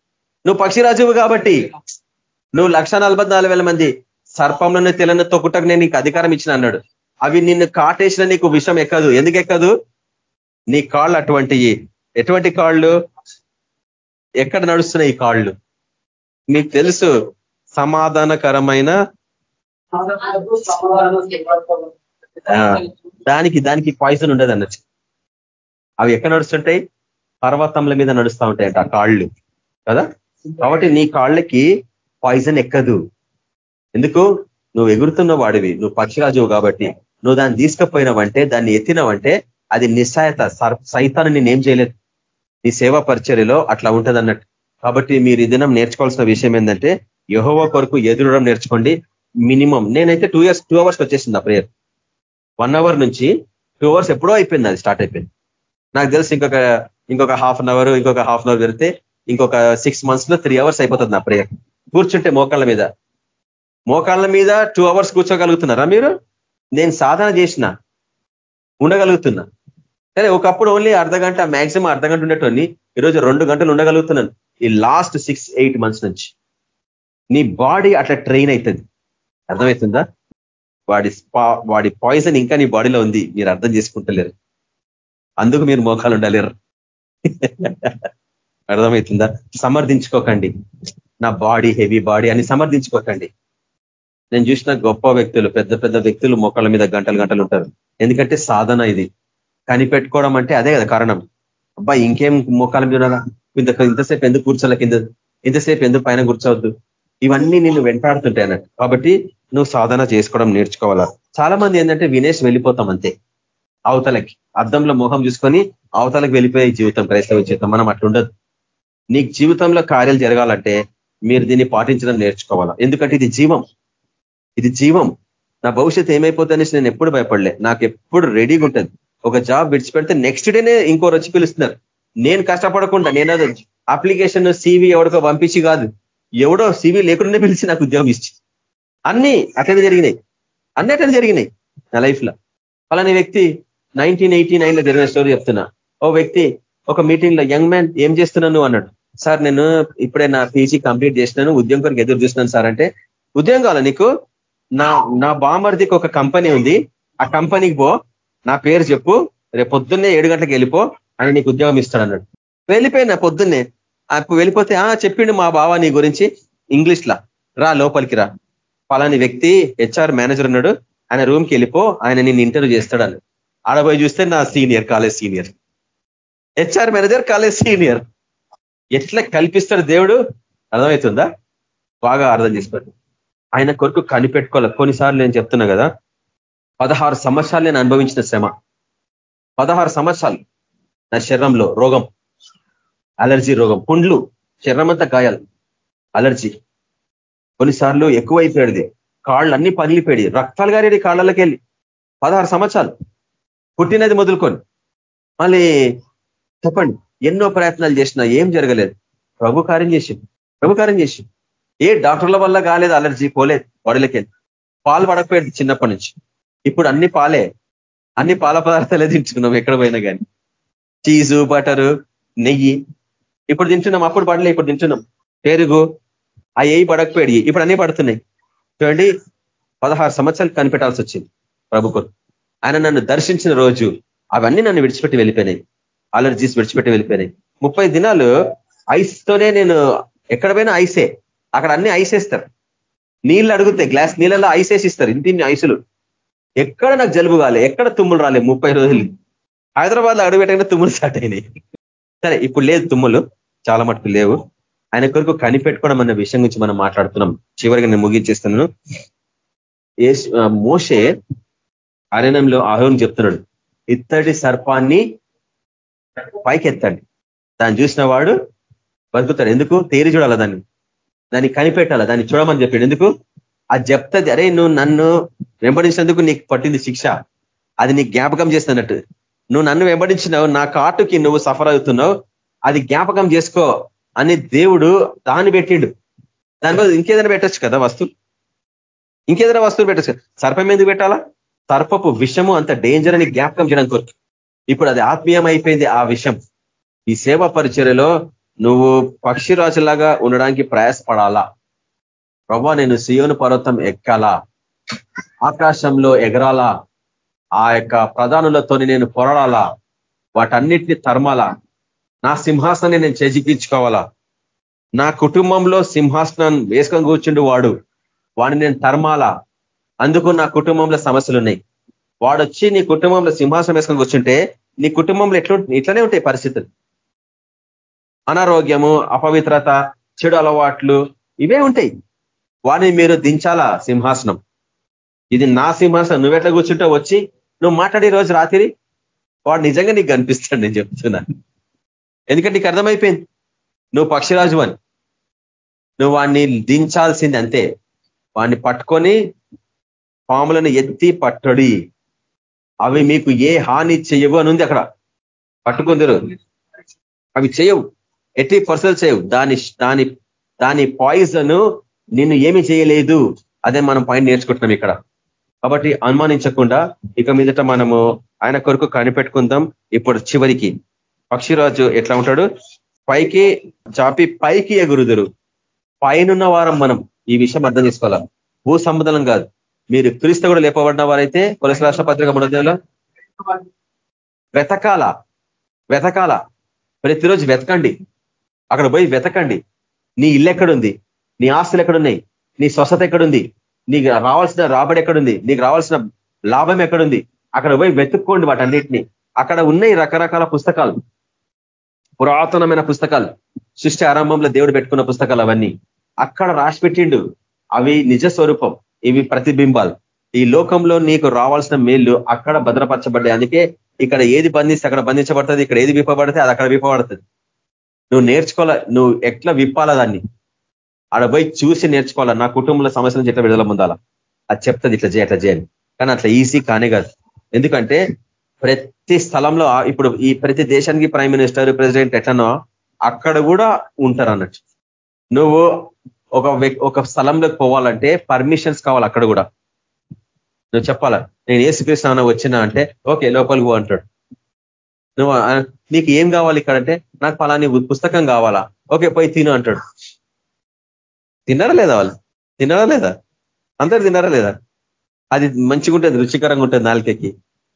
నువ్వు పక్షిరాజువు కాబట్టి. నువ్వు లక్ష మంది సర్పంలోనే తెలని తొక్కుటకు నేను నీకు అధికారం ఇచ్చిన అన్నాడు. అవి నిన్ను కాటేసిన నీకు విషం ఎక్కదు. ఎందుకు ఎక్కదు? నీ కాళ్ళు అటువంటివి ఎటువంటి కాళ్ళు? ఎక్కడ నడుస్తున్నాయి ఈ కాళ్ళు? మీకు తెలుసు సమాధానకరమైన దానికి దానికి పాయిజన్ ఉండదు అన్నట్టు అవి ఎక్కడ నడుస్తుంటాయి? పర్వతముల మీద నడుస్తూ ఉంటాయంట ఆ కాళ్ళు. కదా? కాబట్టి నీ కాళ్ళకి పాయిజన్ ఎక్కదు. ఎందుకు? నువ్వు ఎగురుతున్న వాడివి. నువ్వు పక్షిరాజువు కాబట్టి. నువ్వు దాన్ని తీసుకుపోయినావంటే దాన్ని ఎత్తినవంటే అది నిస్సాయత సైతాన్ని నేనేం చేయలేదు. నీ సేవా పరిచర్యలో అట్లా ఉంటుంది అన్నట్టు కాబట్టి మీరు ఈ దినం నేర్చుకోవాల్సిన విషయం ఏంటంటే యహోవ కొరకు ఎదురడం నేర్చుకోండి. మినిమం నేనైతే టూ ఇయర్స్ టూ అవర్స్ వచ్చేసింది ఆ ప్రేయర్. వన్ అవర్ నుంచి టూ అవర్స్ ఎప్పుడో అయిపోయింది అది స్టార్ట్ అయిపోయింది. నాకు తెలిసి ఇంకొక ఇంకొక హాఫ్ అన్ అవర్ ఇంకొక హాఫ్ అన్ అవర్ పెడితే ఇంకొక సిక్స్ మంత్స్లో త్రీ అవర్స్ అయిపోతుంది నా ప్రేయర్. కూర్చుంటే మోకాళ్ళ మీద. మోకాళ్ళ మీద టూ అవర్స్ కూర్చోగలుగుతున్నారా మీరు? నేను సాధన చేసిన ఉండగలుగుతున్నా. సరే ఒకప్పుడు ఓన్లీ అర్ధ గంట మ్యాక్సిమం అర్ధ గంట ఉండేటోని ఈరోజు రెండు గంటలు ఉండగలుగుతున్నాను. ఈ లాస్ట్ సిక్స్ ఎయిట్ మంత్స్ నుంచి. నీ బాడీ అట్లా ట్రైన్ అవుతుంది అర్థమవుతుందా? వాడి వాడి పాయిజన్ ఇంకా నీ బాడీలో ఉంది. మీరు అర్థం చేసుకుంటలేరు. అందుకు మీరు మోకాలు ఉండలేరు. అర్థమవుతుందా? సమర్థించుకోకండి. నా బాడీ హెవీ బాడీ అని సమర్థించుకోకండి. నేను చూసిన గొప్ప వ్యక్తులు పెద్ద పెద్ద వ్యక్తులు మొక్కల మీద గంటలు గంటలు ఉంటారు. ఎందుకంటే సాధన ఇది. కనిపెట్టుకోవడం అంటే అదే కదా కారణం. అబ్బా ఇంకేం మోకాల మీద ఇంత ఇంతసేపు ఎందుకు కూర్చోలే? కింద ఇంతసేపు ఎందుకు పైన కూర్చోవద్దు? ఇవన్నీ నేను వెంటాడుతుంటాయి అన్నట్టు. కాబట్టి నువ్వు సాధన చేసుకోవడం నేర్చుకోవాలా? చాలా మంది ఏంటంటే వినేష్ వెళ్ళిపోతాం అంతే. అవతలకి. అద్దంలో మొహం చూసుకొని అవతలకి వెళ్ళిపోయే జీవితం క్రైస్తవ జీవితం. మనం అట్లుండదు నీకు జీవితంలో కార్యాలు జరగాలంటే మీరు దీన్ని పాటించడం నేర్చుకోవాలా? ఎందుకంటే ఇది జీవం. ఇది జీవం నా భవిష్యత్తు ఏమైపోతుందనేసి నేను ఎప్పుడు భయపడలే. నాకు ఎప్పుడు రెడీగా ఉంటుంది. ఒక జాబ్ విడిచిపెడితే నెక్స్ట్ డేనే ఇంకోరు వచ్చి పిలుస్తున్నారు. నేను కష్టపడకుండా నేను అప్లికేషన్ సీవీ ఎవరికో పంపించి కాదు. ఎవడో సీవీ లేకుండానే పిలిచి నాకు ఉద్యోగం ఇచ్చి. అన్ని అట్లనే జరిగినాయి. అన్ని అట్లనే జరిగినాయి నా లైఫ్లో. అలానే వ్యక్తి నైన్టీన్ ఎయిటీ నైన్లో జరిగిన స్టోరీ చెప్తున్నా. ఓ వ్యక్తి ఒక మీటింగ్లో యంగ్ మ్యాన్ ఏం చేస్తున్నాను? అన్నాడు. సార్ నేను ఇప్పుడే నా పీజీ కంప్లీట్ చేసినాను. ఉద్యోగం కొరకు ఎదురు చూస్తున్నాను సార్. అంటే ఉద్యోగం కావాలా నీకు? నా నా బామర్దికి ఒక కంపెనీ ఉంది. ఆ కంపెనీకి పో. నా పేరు చెప్పు. రేపు పొద్దున్నే ఏడు గంటలకు వెళ్ళిపో. అని నీకు ఉద్యోగం ఇస్తాడు అన్నాడు. వెళ్ళిపోయినా పొద్దున్నే. అప్పుడు వెళ్ళిపోతే ఆ చెప్పిండు మా బావ నీ గురించి. ఇంగ్లీష్ లా. రా లోపలికి రా. పలాని వ్యక్తి హెచ్ఆర్ మేనేజర్ ఉన్నాడు. ఆయన రూమ్కి వెళ్ళిపో. ఆయన నేను ఇంటర్వ్యూ చేస్తాడు ఆడపోయి చూస్తే నా senior college senior HR manager college senior ఎట్లా కల్పిస్తాడు దేవుడు? అర్థమవుతుందా? బాగా అర్థం చేసుకోండి. ఆయన కొరకు కనిపెట్టుకోవాలి. కొన్నిసార్లు నేను చెప్తున్నా కదా పదహారు సంవత్సరాలు నేను అనుభవించిన శ్రమ. పదహారు సంవత్సరాలు నా శరీరంలో రోగం అలర్జీ రోగం పుండ్లు శరీరం అంతా గాయాలు అలర్జీ. కొన్నిసార్లు ఎక్కువైపోయాడు కాళ్ళు అన్ని పగిలిపోయాడు రక్తాలు గారేది కాళ్ళకి వెళ్ళి పదహారు సంవత్సరాలు పుట్టినది మొదలుకొని మళ్ళీ చెప్పండి ఎన్నో ప్రయత్నాలు చేసినా ఏం జరగలేదు. ప్రభు కార్యం చేసి ప్రభు కార్యం చేసి ఏ డాక్టర్ల వల్ల కాలేదు అలర్జీ పోలేదు బాడీలకి పాలు పడకపోయేది చిన్నప్పటి నుంచి. ఇప్పుడు అన్ని పాలే. అన్ని పాల పదార్థాలే తింటున్నాం ఎక్కడ పోయినా కానీ. చీజు బటరు నెయ్యి. ఇప్పుడు తింటున్నాం అప్పుడు పడలే ఇప్పుడు తింటున్నాం. పెరుగు ఆ ఏ పడకపోయాడు ఇప్పుడు అన్ని పడుతున్నాయి. చూడండి పదహారు సంవత్సరాలు కనిపెట్టాల్సి వచ్చింది ప్రభుకు ఆయన నన్ను దర్శించిన రోజు అవన్నీ నన్ను విడిచిపెట్టి వెళ్ళిపోయినాయి. అలర్జీస్ విడిచిపెట్టి వెళ్ళిపోయినాయి. ముప్పై దినాలు ఐస్తోనే నేను ఎక్కడ పోయినా ఐసే. అక్కడ అన్ని ఐసేస్తారు నీళ్ళు అడుగుతాయి గ్లాస్ నీళ్ళలో ఐసేసి ఇస్తారు ఇంటిని ఐసులు. ఎక్కడ నాకు జలుబు కాలే ఎక్కడ తుమ్ములు రాలే ముప్పై రోజులు. హైదరాబాద్లో అడుగుపెట్టగానే తుమ్ములు స్టార్ట్ అయినాయి. సరే ఇప్పుడు లేదు తుమ్ములు చాలా మటుకు లేవు. ఆయన కొరకు కనిపెట్టుకోవడం అన్న విషయం గురించి మనం మాట్లాడుతున్నాం. చివరిగా నేను ముగించేస్తున్నాను. మోషే అరణ్యంలో ఆహ్వానం చెప్తున్నాడు. ఇత్తడి సర్పాన్ని పైకెత్తండి. దాన్ని చూసిన వాడు బతుకుతాడు. ఎందుకు? తేరి చూడాలి దాన్ని? దాన్ని కనిపెట్టాలా? దాన్ని చూడమని చెప్పాడు. ఎందుకు? అది చెప్తుంది అరే నువ్వు నన్ను వెంబడించినందుకు నీకు పట్టింది శిక్ష. అది నీకు జ్ఞాపకం చేస్తున్నట్టు నువ్వు నన్ను వెంబడించినావు నా కాటుకి నువ్వు సఫర్ అవుతున్నావు అది జ్ఞాపకం చేసుకో అని దేవుడు దాన్ని పెట్టిండు. దాని మీద ఇంకేదైనా పెట్టచ్చు కదా వస్తువు? ఇంకేదైనా వస్తువులు పెట్టచ్చు సర్పం ఎందుకు పెట్టాలా? సర్పపు విషము అంత డేంజర్ అని జ్ఞాపకం చేయడానికి కోరుకు. ఇప్పుడు అది ఆత్మీయం అయిపోయింది ఆ విషయం. ఈ సేవా పరిచర్యలో నువ్వు పక్షిరాజులాగా ఉండడానికి ప్రయాసపడాలా? ప్రభా నేను సియోను పర్వతం ఎక్కాలా? ఆకాశంలో ఎగరాలా? ఆ యొక్క ప్రధానులతోని నేను పొరడాలా? వాటన్నిటిని తరమాలా? నా సింహాసనాన్ని నేను చేజిక్కించుకోవాలా? నా కుటుంబంలో సింహాసనం వేసుకొని కూర్చుండు వాడు. వాడిని నేను తరమాలా? అందుకు నా కుటుంబంలో సమస్యలు ఉన్నాయి. వాడొచ్చి నీ కుటుంబంలో సింహాసనం వేసుకొని కూర్చుంటే నీ కుటుంబంలో ఎట్లు ఇట్లనే ఉంటాయి పరిస్థితులు. అనారోగ్యము అపవిత్రత చెడు అలవాట్లు ఇవే ఉంటాయి. వాడిని మీరు దించాలా సింహాసనం? ఇది నా సింహాసనం. నువ్వెట్లా కూర్చుంటే వచ్చి నువ్వు మాట్లాడే రోజు రాత్రి. వాడు నిజంగా నీకు కనిపిస్తాడు నేను చెప్తున్నా. ఎందుకంటే నీకు అర్థమైపోయింది. నువ్వు పక్షిరాజు అని. నువ్వు వాడిని దించాల్సింది అంతే. వాడిని పట్టుకొని పాములను ఎత్తి పట్టడి. అవి మీకు ఏ హాని చేయవు అని ఉంది అక్కడ. పట్టుకుందరు అవి చేయవు ఎట్టి పర్సల్ చేయవు. దాని దాని దాని పాయిజన్ నిన్ను ఏమి చేయలేదు. అదే మనం పాయింట్ నేర్చుకుంటున్నాం ఇక్కడ. కాబట్టి అనుమానించకుండా ఇక మీదట మనము ఆయన కొరకు కనిపెట్టుకుందాం. ఇప్పుడు చివరికి పక్షిరాజు ఎట్లా ఉంటాడు? పైకి చాపి పైకి ఎగురుదురు. పైనున్న వారం మనం ఈ విషయం అర్థం చేసుకోవాలా? భూ సంబంధం కాదు. మీరు క్రీస్తు కూడా లేపబడిన వారైతే కొలసి రాష్ట్ర పత్రిక మూడోలో వెతకాల? వెతకాల? ప్రతిరోజు వెతకండి. అక్కడ పోయి వెతకండి. నీ ఇల్లు ఎక్కడుంది? నీ ఆస్తులు ఎక్కడున్నాయి? నీ స్వస్థత ఎక్కడుంది? నీకు రావాల్సిన రాబడి ఎక్కడుంది? నీకు రావాల్సిన లాభం ఎక్కడుంది? అక్కడ పోయి వెతుక్కోండి వాటన్నిటిని. అక్కడ ఉన్నాయి రకరకాల పుస్తకాలు. పురాతనమైన పుస్తకాలు. సృష్టి ఆరంభంలో దేవుడు పెట్టుకున్న పుస్తకాలు అవన్నీ. అక్కడ రాసి పెట్టిండు. అవి నిజ స్వరూపం. ఇవి ప్రతిబింబాలు. ఈ లోకంలో నీకు రావాల్సిన మేళ్ళు అక్కడ భద్రపరచబడ్డాయి. అందుకే ఇక్కడ ఏది బంధిస్తే అక్కడ బంధించబడుతుంది. ఇక్కడ ఏది విప్పబడితే అది అక్కడ విప్పబడుతుంది. నువ్వు నేర్చుకోవాల నువ్వు ఎట్లా విప్పాలా దాన్ని? ఆడ పోయి చూసి నేర్చుకోవాలా నా కుటుంబంలో సమస్య నుంచి ఎట్లా విడుదల పొందాలా? అది చెప్తుంది ఇట్లా చేయ అట్లా చేయాలి కానీ అట్లా ఈజీ కానే కాదు. ఎందుకంటే ప్రతి స్థలంలో ఇప్పుడు ఈ ప్రతి దేశానికి ప్రైమ్ మినిస్టర్ ప్రెసిడెంట్ ఎట్లనో అక్కడ కూడా ఉంటారు అన్నట్టు. నువ్వు ఒక ఒక స్థలంలోకి పోవాలంటే పర్మిషన్స్ కావాలి అక్కడ కూడా. నువ్వు చెప్పాలా నేను ఏ ఏసుకృష్ణ వచ్చినా అంటే ఓకే లోపలికి పో అంటాడు. నువ్వు నీకు ఏం కావాలి ఇక్కడ అంటే నాకు ఫలాని పుస్తకం కావాలా? ఓకే పోయి తిను అంటాడు. తిన్నారా లేదా వాళ్ళు? తిన్నారా లేదా? అందరు తిన్నారా లేదా? అది మంచిగా ఉంటుంది రుచికరంగా ఉంటుంది నాలుకకి.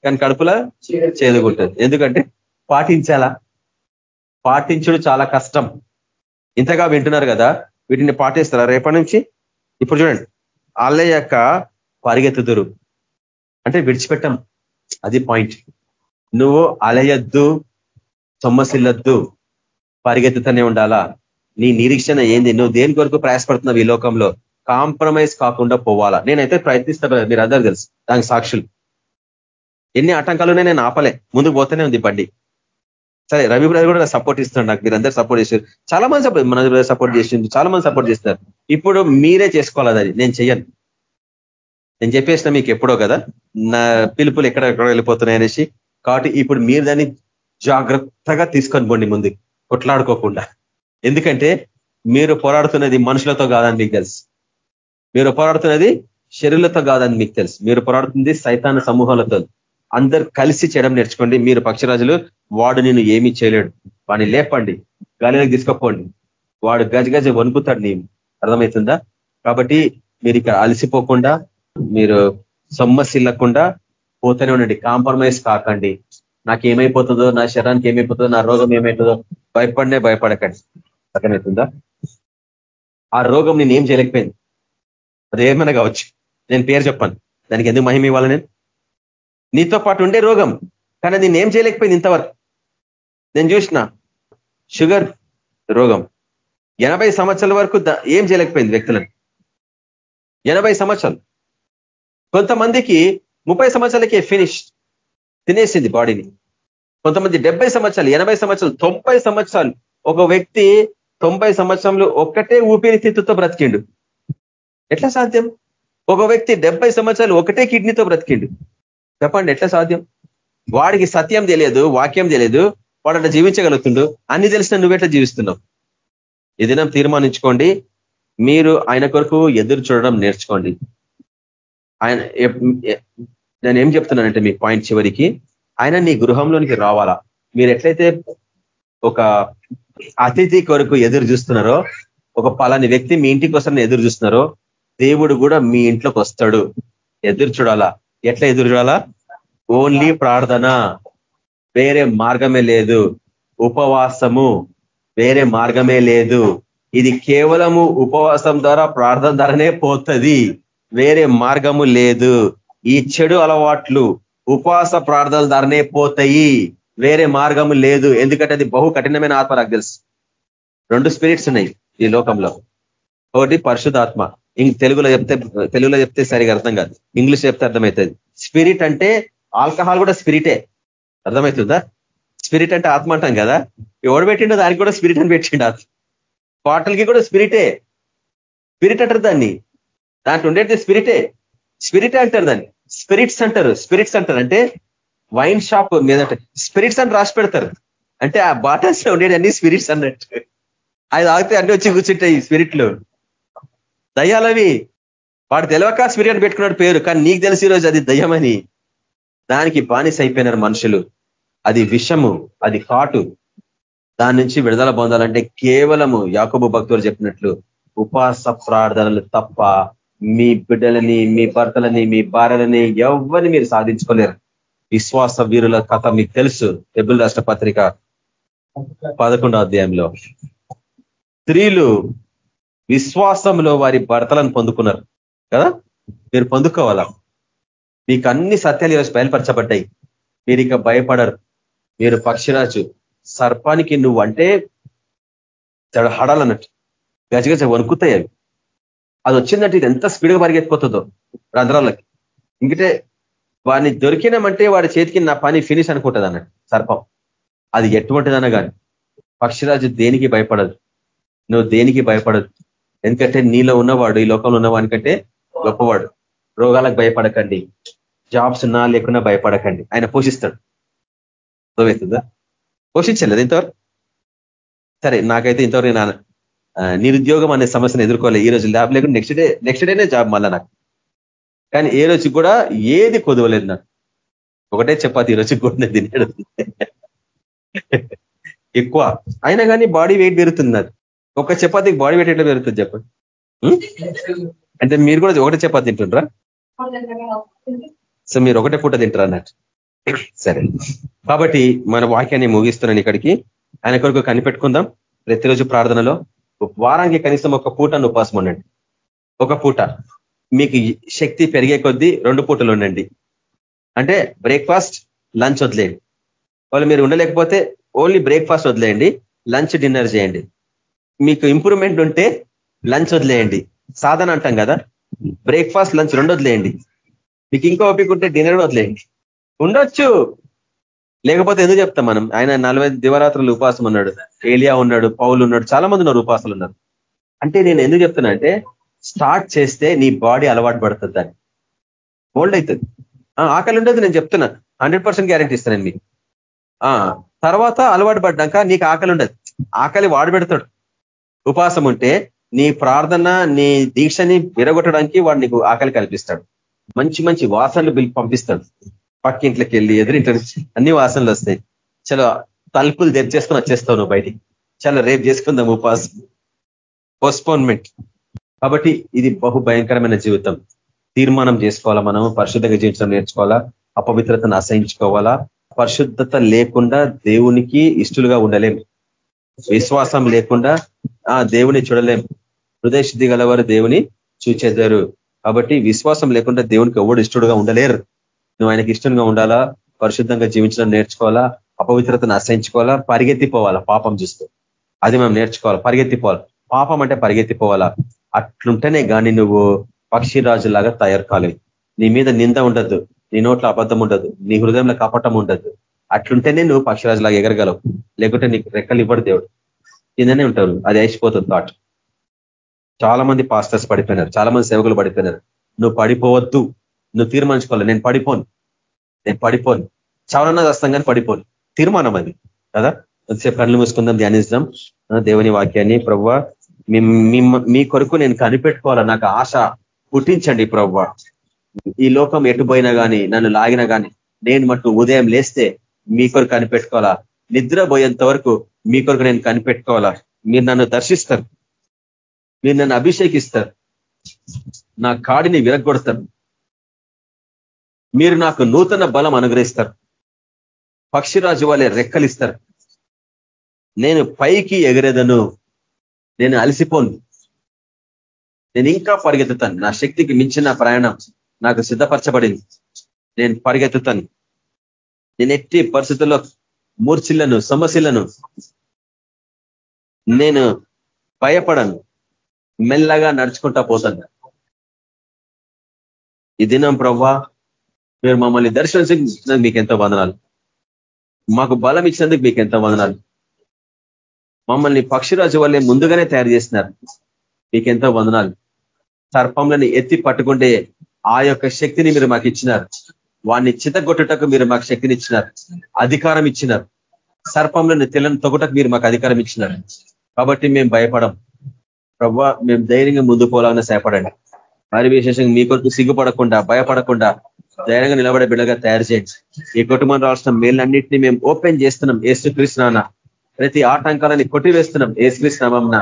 కానీ కడుపులో చేదుకుంటుంది ఎందుకంటే పాటించాలా? పాటించడం చాలా కష్టం. ఇంతగా వింటున్నారు కదా వీటిని పాటిస్తారా? రేపటి నుంచి ఇప్పుడు చూడండి. వాళ్ళ యొక్క పరిగెత్తుదురు. అంటే విడిచిపెట్టం. అది పాయింట్. నువ్వు అలయద్దు సొమ్మసిల్లద్దు పరిగెత్తుతూనే ఉండాలా? నీ నిరీక్షణ ఏంది? నువ్వు దేని కొరకు ప్రయాసపడుతున్నావు ఈ లోకంలో? కాంప్రమైజ్ కాకుండా పోవాలా? నేనైతే ప్రయత్నిస్తా మీరు అందరూ తెలుసు దానికి సాక్షులు. ఎన్ని ఆటంకాలునే నేను ఆపలే. ముందుకు పోతేనే ఉంది బండి. సరే రవి బ్రదర్ కూడా సపోర్ట్ ఇస్తున్నాడు నాకు మీరందరూ సపోర్ట్ చేశారు. చాలా మంది సపోర్ట్ మన సపోర్ట్ చేసింది చాలా మంది సపోర్ట్ చేస్తారు ఇప్పుడు మీరే చేసుకోవాలి అది నేను చెయ్యను. నేను చెప్పేసిన మీకు ఎప్పుడో కదా నా పిలుపులు ఎక్కడ ఎక్కడ వెళ్ళిపోతున్నాయి అనేసి. కాబట్టి ఇప్పుడు మీరు దాన్ని జాగ్రత్తగా తీసుకొని పోండి ముందు కొట్లాడుకోకుండా. ఎందుకంటే మీరు పోరాడుతున్నది మనుషులతో కాదని మీకు తెలుసు. మీరు పోరాడుతున్నది శరీరులతో కాదని మీకు తెలుసు. మీరు పోరాడుతుంది సైతాన సమూహాలతో. అందరు కలిసి చేయడం నేర్చుకోండి. మీరు పక్షరాజులు వాడు నేను ఏమీ చేయలేడు. వాడిని లేపండి. గాలిలోకి తీసుకోపోండి. వాడు గజ గజ వణుకుతాడు నీ అర్థమవుతుందా? కాబట్టి మీరు ఇక్కడ అలసిపోకుండా మీరు సొమ్మసిల్లకుండా పోతూనే ఉండండి. కాంప్రమైజ్ కాకండి. నాకు ఏమైపోతుందో నా శరీరానికి ఏమైపోతుందో నా రోగం ఏమైతుందో భయపడినే భయపడకండి. అర్థమవుతుందా? ఆ రోగం నేను ఏం చేయలేకపోయింది అది ఏమైనా కావచ్చు. నేను పేరు చెప్పాను. దానికి ఎందుకు మహిమ ఇవ్వాలి నేను? నీతో పాటు ఉండే రోగం. కానీ నేను ఏం చేయలేకపోయింది ఇంతవరకు. నేను చూసిన షుగర్ రోగం. ఎనభై సంవత్సరాల వరకు ఏం చేయలేకపోయింది వ్యక్తులను. ఎనభై సంవత్సరాలు. కొంతమందికి ముప్పై సంవత్సరాలకే ఫినిష్ తినేసింది బాడీని కొంతమంది డెబ్బై సంవత్సరాలు ఎనభై సంవత్సరాలు తొంభై సంవత్సరాలు ఒక వ్యక్తి తొంభై సంవత్సరంలో ఒక్కటే ఊపిరితిత్తుతో బ్రతికిండు. ఎట్లా సాధ్యం? ఒక వ్యక్తి డెబ్బై సంవత్సరాలు ఒకటే కిడ్నీతో బ్రతికిండు. చెప్పండి ఎట్లా సాధ్యం? వాడికి సత్యం తెలియదు వాక్యం తెలియదు వాడు అట్లా జీవించగలుగుతుండు. అన్ని తెలిసిన నువ్వెట్లా జీవిస్తున్నావు. ఏదైనా తీర్మానించుకోండి. మీరు ఆయన కొరకు ఎదురు చూడడం నేర్చుకోండి. ఆయన నేను ఏం చెప్తున్నానంటే మీ పాయింట్ చివరికి ఆయన నీ గృహంలోనికి రావాలా? మీరు ఎట్లయితే ఒక అతిథి కొరకు ఎదురు చూస్తున్నారో ఒక పలాని వ్యక్తి మీ ఇంటికి వస్తారని ఎదురు చూస్తున్నారో దేవుడు కూడా మీ ఇంట్లోకి వస్తాడు. ఎదురు చూడాలా? ఎట్లా ఎదురు చూడాలా? ఓన్లీ ప్రార్థన. వేరే మార్గమే లేదు. ఉపవాసము వేరే మార్గమే లేదు. ఇది కేవలము ఉపవాసం ద్వారా ప్రార్థన ద్వారానే పోతుంది. వేరే మార్గము లేదు. ఈ చెడు అలవాట్లు ఉపవాస ప్రార్థనల ద్వారానే పోతాయి. వేరే మార్గము లేదు. ఎందుకంటే అది బహు కఠినమైన ఆత్మ నాకు తెలుసు. రెండు స్పిరిట్స్ ఉన్నాయి ఈ లోకంలో. ఒకటి పరిశుధాత్మ ఇంక తెలుగులో చెప్తే తెలుగులో చెప్తే సరిగా అర్థం కాదు. ఇంగ్లీష్ చెప్తే అర్థమవుతుంది. స్పిరిట్ అంటే ఆల్కహాల్ కూడా స్పిరిటే అర్థమవుతుందా? స్పిరిట్ అంటే ఆత్మ అంటాం కదా. ఎవడు పెట్టిండో దానికి కూడా స్పిరిట్ అని పెట్టిండు ఆత్మ. బాటిల్కి కూడా స్పిరిటే స్పిరిట్ అంటారు దాన్ని. దాంట్లో ఉండేది స్పిరిటే. స్పిరిట్ అంటారు దాన్ని. స్పిరిట్స్ అంటారు. స్పిరిట్స్ అంటారు. అంటే వైన్ షాప్ మీద స్పిరిట్స్ అని రాసి పెడతారు. అంటే ఆ బాటల్స్లో ఉండేది అన్ని స్పిరిట్స్ అన్నట్టు. అది ఆగితే అన్ని వచ్చి కూర్చుంటాయి స్పిరిట్లు దయ్యాలవి. వాడు తెలియక స్పిరిట్ అని పెట్టుకున్నాడు పేరు. కానీ నీకు తెలిసి ఈరోజు అది దయ్యమని. దానికి బానిస అయిపోయినారు మనుషులు. అది విషము. అది కాటు దాని నుంచి విడుదల పొందాలంటే కేవలము యాకబు భక్తులు చెప్పినట్లు ఉపాస ప్రార్థనలు తప్ప మీ బిడ్డలని మీ భర్తలని మీ భార్యలని ఎవరిని మీరు సాధించుకోలేరు. విశ్వాస వీరుల కథ మీకు తెలుసు. టెబుల్ రాష్ట్ర పత్రిక పదకొండో అధ్యాయంలో. స్త్రీలు విశ్వాసంలో వారి భర్తలను పొందుకున్నారు. కదా? మీరు పొందుకోవాలా? మీకు అన్ని సత్యాలు ఈరోజు బయలుపరచబడ్డాయి. మీరు ఇక భయపడరు. మీరు పక్షిరాజు. సర్పానికి నువ్వు అంటే హడాలన్నట్టు. గజగజ వణుకుతాయి అవి. అది వచ్చిందంటే ఇది ఎంత స్పీడ్గా పరిగెత్తిపోతుందో రంధ్రాలకి ఇంకటే వాడిని దొరికినామంటే వాడి చేతికి నా పని ఫినిష్ అనుకుంటుంది అన్నట్టు సర్పం. అది ఎటువంటిదన్నా కానీ పక్షిరాజు దేనికి భయపడదు? నువ్వు దేనికి భయపడదు? ఎందుకంటే నీలో ఉన్నవాడు ఈ లోకంలో ఉన్నవానికంటే గొప్పవాడు. రోగాలకు భయపడకండి. జాబ్స్ ఉన్నా లేకున్నా భయపడకండి. ఆయన పోషిస్తాడు. అర్థమవుతుందా? పోషించలేదు ఇంతవరకు? సరే నాకైతే ఇంతవరకు నేను నిరుద్యోగం అనే సమస్యను ఎదుర్కోవాలి ఈ రోజు ల్యాబ్ లేకుండా నెక్స్ట్ డే నెక్స్ట్ డేనే జాబ్ మళ్ళా నాకు. కానీ ఏ రోజు కూడా ఏది కొదవలేదు నాకు. ఒకటే చపాతి ఈ రోజు కూడా తినేడు ఎక్కువ. అయినా కానీ బాడీ వెయిట్ పెరుగుతుంది నాకు. ఒక చపాతీకి బాడీ వెయిట్ ఎట్లా పెరుగుతుంది చెప్పండి? అంటే మీరు కూడా ఒకటే చపాతి తింటుండ్రా? సో మీరు ఒకటే పూట తింటారు అన్నట్టు? సరే. కాబట్టి మన వాక్యాన్ని ముగిస్తున్నాను ఇక్కడికి. ఆయన కొరకు కనిపెట్టుకుందాం. ప్రతిరోజు ప్రార్థనలో వారానికి కనీసం ఒక పూట ఉపాసం ఉండండి. ఒక పూట. మీకు శక్తి పెరిగే కొద్దీ రెండు పూటలు ఉండండి. అంటే బ్రేక్ఫాస్ట్ లంచ్ వదిలేయండి. వాళ్ళు మీరు ఉండలేకపోతే ఓన్లీ బ్రేక్ఫాస్ట్ వదిలేయండి. లంచ్ డిన్నర్ చేయండి. మీకు ఇంప్రూవ్మెంట్ ఉంటే లంచ్ వదిలేయండి. సాధన అంటాం కదా. బ్రేక్ఫాస్ట్ లంచ్ రెండు వదిలేయండి. మీకు ఇంకా ఓపిక ఉంటే డిన్నర్ వదిలేయండి. ఉండొచ్చు. లేకపోతే ఎందుకు చెప్తాం మనం? ఆయన నలభై దివరాత్రులు ఉపాసం ఉన్నాడు. ఏలియా ఉన్నాడు పౌలు ఉన్నాడు చాలా మంది ఉన్నారు ఉపాసాలు ఉన్నారు. అంటే నేను ఎందుకు చెప్తున్నా అంటే స్టార్ట్ చేస్తే నీ బాడీ అలవాటు పడుతుంది దాన్ని ఓల్డ్ అవుతుంది. ఆకలి ఉండదు నేను చెప్తున్నా. హండ్రెడ్ పర్సెంట్ గ్యారంటీ ఇస్తాను మీకు. తర్వాత అలవాటు పడ్డాక నీకు ఆకలి ఉండదు. ఆకలి వాడు పెడతాడు. ఉపాసం ఉంటే నీ ప్రార్థన నీ దీక్షని విరగొట్టడానికి వాడు నీకు ఆకలి కల్పిస్తాడు. మంచి మంచి వాసనలు పంపిస్తాడు. పక్కింట్లోకి వెళ్ళి ఎదురింటి అన్ని వాసనలు వస్తాయి. చలో తలుపులు తెరిచేసుకొని వచ్చేస్తావు నువ్వు బయటికి. చాలా రేపు చేసుకుందాం ఉపాసం పోస్ట్పోన్మెంట్ కాబట్టి ఇది బహు భయంకరమైన జీవితం. తీర్మానం చేసుకోవాలా మనం పరిశుద్ధంగా జీవించడం నేర్చుకోవాలా? అపవిత్రతను అసహించుకోవాలా? పరిశుద్ధత లేకుండా దేవునికి ఇష్టలుగా ఉండలేం. విశ్వాసం లేకుండా ఆ దేవుని చూడలేం. హృదయ శుద్ధి గలవారు దేవుని చూచేదారు కాబట్టి విశ్వాసం లేకుండా దేవునికి ఎవడు ఇష్టడుగా ఉండలేరు. నువ్వు ఆయనకి ఇష్టంగా ఉండాలా? పరిశుద్ధంగా జీవించడం నేర్చుకోవాలా? అపవిత్రతను అసహించుకోవాలా? పరిగెత్తిపోవాలా? పాపం చూస్తూ. అది మనం నేర్చుకోవాలి. పరిగెత్తిపోవాలి. పాపం అంటే పరిగెత్తిపోవాలా? అట్లుంటేనే కానీ నువ్వు పక్షిరాజులాగా తయారు కాలేదు నీ మీద నింద ఉండదు. నీ నోట్లో అబద్ధం ఉండదు. నీ హృదయంలో కపటం ఉండదు. అట్లుంటేనే నువ్వు పక్షిరాజులాగా ఎగరగలవు. లేకుంటే నీకు రెక్కలు ఇవ్వడు దేవుడు. కిందనే ఉంటారు. అది అయిపోతుంది థాట్. చాలా మంది పాస్టర్స్ పడిపోయినారు. చాలా మంది సేవకులు పడిపోయినారు. నువ్వు పడిపోవద్దు. నువ్వు తీర్మానించుకోవాలి. నేను పడిపోను. నేను పడిపోను. చావనన్నా వస్తాం కానీ పడిపోను. తీర్మానం అది. కదా? వచ్చే కళ్ళు మూసుకుందాం ధ్యానిస్తాం దేవుని వాక్యాన్ని ప్రవ్వ మీ కొరకు నేను కనిపెట్టుకోవాలా? నాకు ఆశ పుట్టించండి ప్రవ్వ. ఈ లోకం ఎటుపోయినా కానీ నన్ను లాగినా కానీ నేను మట్టు ఉదయం లేస్తే మీ కొరకు కనిపెట్టుకోవాలా? నిద్రపోయేంత వరకు మీ కొరకు నేను కనిపెట్టుకోవాలా? మీరు నన్ను దర్శిస్తారు. మీరు నన్ను అభిషేకిస్తారు. నా కాడిని విరగొడతారు మీరు నాకు నూతన బలం అనుగ్రహిస్తారు. పక్షిరాజు వాళ్ళే రెక్కలిస్తారు. నేను పైకి ఎగరేదను. నేను అలసిపోను. నేను ఇంకా పరిగెత్తుతాను. నా శక్తికి మించిన ప్రయాణం నాకు సిద్ధపరచబడింది. నేను పరిగెత్తుతాను. నేను ఎట్టి పరిస్థితుల్లో మూర్చిలను సమస్యలను నేను భయపడను. మెల్లగా నడుచుకుంటా పోతాను. ఈ దినం ప్రవ్వా మీరు మమ్మల్ని దర్శించినందుకు మీకు ఎంతో వందనాలు. మాకు బలం ఇచ్చినందుకు మీకు ఎంతో వందనాలు. మమ్మల్ని పక్షిరాజు వల్లే ముందుగానే తయారు చేసినారు. మీకు ఎంతో వందనాలు. సర్పంలని ఎత్తి పట్టుకుంటే ఆ యొక్క శక్తిని మీరు మాకు ఇచ్చినారు. వాడిని చితగొట్టుటకు మీరు మాకు శక్తిని ఇచ్చినారు. అధికారం ఇచ్చినారు. సర్పంలను తెల్లని తొగటకు మీరు మాకు అధికారం ఇచ్చినారు. కాబట్టి మేము భయపడం. ప్రభావ మేము ధైర్యంగా ముందు పోలాలని సేపడండి మరి విశేషంగా మీ కొరకు సిగ్గుపడకుండా భయపడకుండా ధైర్యంగా నిలబడే బిడ్డగా తయారు చేయండి. ఈ కుటుంబం రాష్ట్రం మేలన్నింటినీ మేము ఓపెన్ చేస్తున్నాం. ఏసుకృష్ణ ప్రతి ఆటంకాలని కొట్టివేస్తున్నాం. ఏసుకృష్ణామంన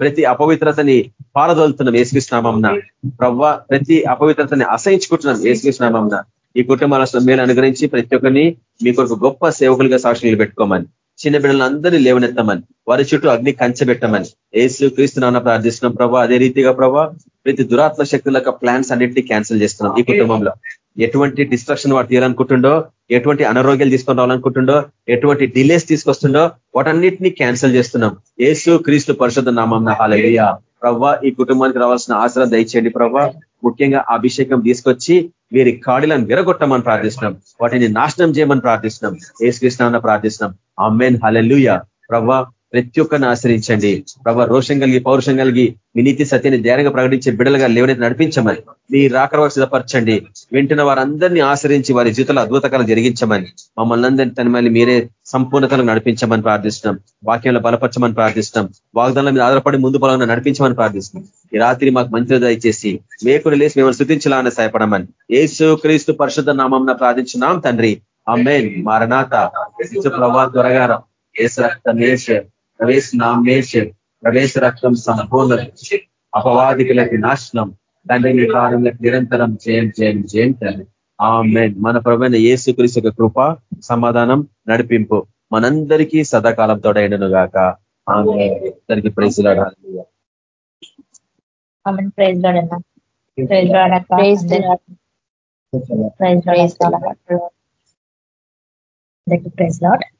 ప్రతి అపవిత్రతని పారదోలుతున్నాం. ఏసుకృష్ణామంన ప్రవ్వ ప్రతి అపవిత్రతని అసహించుకుంటున్నాం. ఏసుకృష్ణామంన ఈ కుటుంబ రాష్ట్రం మేలు అనుగ్రహించి ప్రతి ఒక్కరిని మీ కొరకు గొప్ప సేవకులుగా సాక్షి పెట్టుకోమని. చిన్న బిడ్డలందరినీ లేవనెత్తమని. వారి చుట్టూ అగ్ని కంచబెట్టమని ఏసు క్రీస్తునాన్న ప్రార్థిస్తున్నాం. ప్రభావ అదే రీతిగా ప్రభా ప్రతి దురాత్మ శక్తుల ప్లాన్స్ అన్నింటినీ క్యాన్సిల్ చేస్తున్నాం ఈ కుటుంబంలో. ఎటువంటి డిస్ట్రక్షన్ వాడు తీయాలనుకుంటుండో ఎటువంటి అనారోగ్యాలు తీసుకొని రావాలనుకుంటుండో ఎటువంటి డిలేస్ తీసుకొస్తుండో వాటన్నిటినీ క్యాన్సిల్ చేస్తున్నాం. ఏసు క్రీస్తు పరిషత్ నామం హాలయ్య ప్రవ్వ ఈ కుటుంబానికి రావాల్సిన ఆసరా దయచేయండి ప్రవ్వ. ముఖ్యంగా అభిషేకం తీసుకొచ్చి వీరి కాడిలను విరగొట్టమని ప్రార్థిస్తున్నాం. వాటిని నాశనం చేయమని ప్రార్థిస్తున్నాం. ఏసుకృష్ణ ప్రార్థిస్తున్నాం. అమ్మేన్ హలెల్లుయ ప్రవ్వ ప్రతి ఒక్కరిని ఆశ్రయించండి. ప్రభా రోషం కలిగి పౌరుషం కలిగి వినీతి సత్యాన్ని ధైర్యంగా ప్రకటించే బిడలుగా లేవనైతే నడిపించమని మీ రాకరవ సిద్ధపరచండి. వింటున్న వారందరినీ ఆశ్రయించి వారి జీవితంలో అద్భుతకాలం జరిగించమని మమ్మల్ని అందరినీ తన మళ్ళీ మీరే సంపూర్ణతను నడిపించమని ప్రార్థిస్తున్నాం. వాక్యంలో బలపరచమని ప్రార్థిస్తున్నాం. వాగ్దానం మీద ఆధారపడి ముందు పొలంగా నడిపించమని ప్రార్థిస్తున్నాం. ఈ రాత్రి మాకు మంచి దయచేసి మేకులు లేసి మిమ్మల్ని శృతించాలని సహాయపడమని ఏసు క్రీస్తు పరిశుద్ధ నామం ప్రార్థించున్నాం తండ్రి. అమ్మేన్ మారనాథ ప్రభా త్వరగారం ఏసు రక్తమేష్ ప్రవేశ నామేష్ ప్రవేశ రక్తం సంపూర్ణ అపవాదికులకి నాశనం తండ్రి కాలంలో నిరంతరం జయం జయం జయం తండ్రి ఆమె మన ప్రవైన ఏసుక్రీస్తు యొక్క కృప సమాధానం నడిపింపు మనందరికీ సదాకాలం తోడైనను గాక. ఆమె అందరికీ ప్రైజ్లాడాలి ప్రైజ్ లాడ్.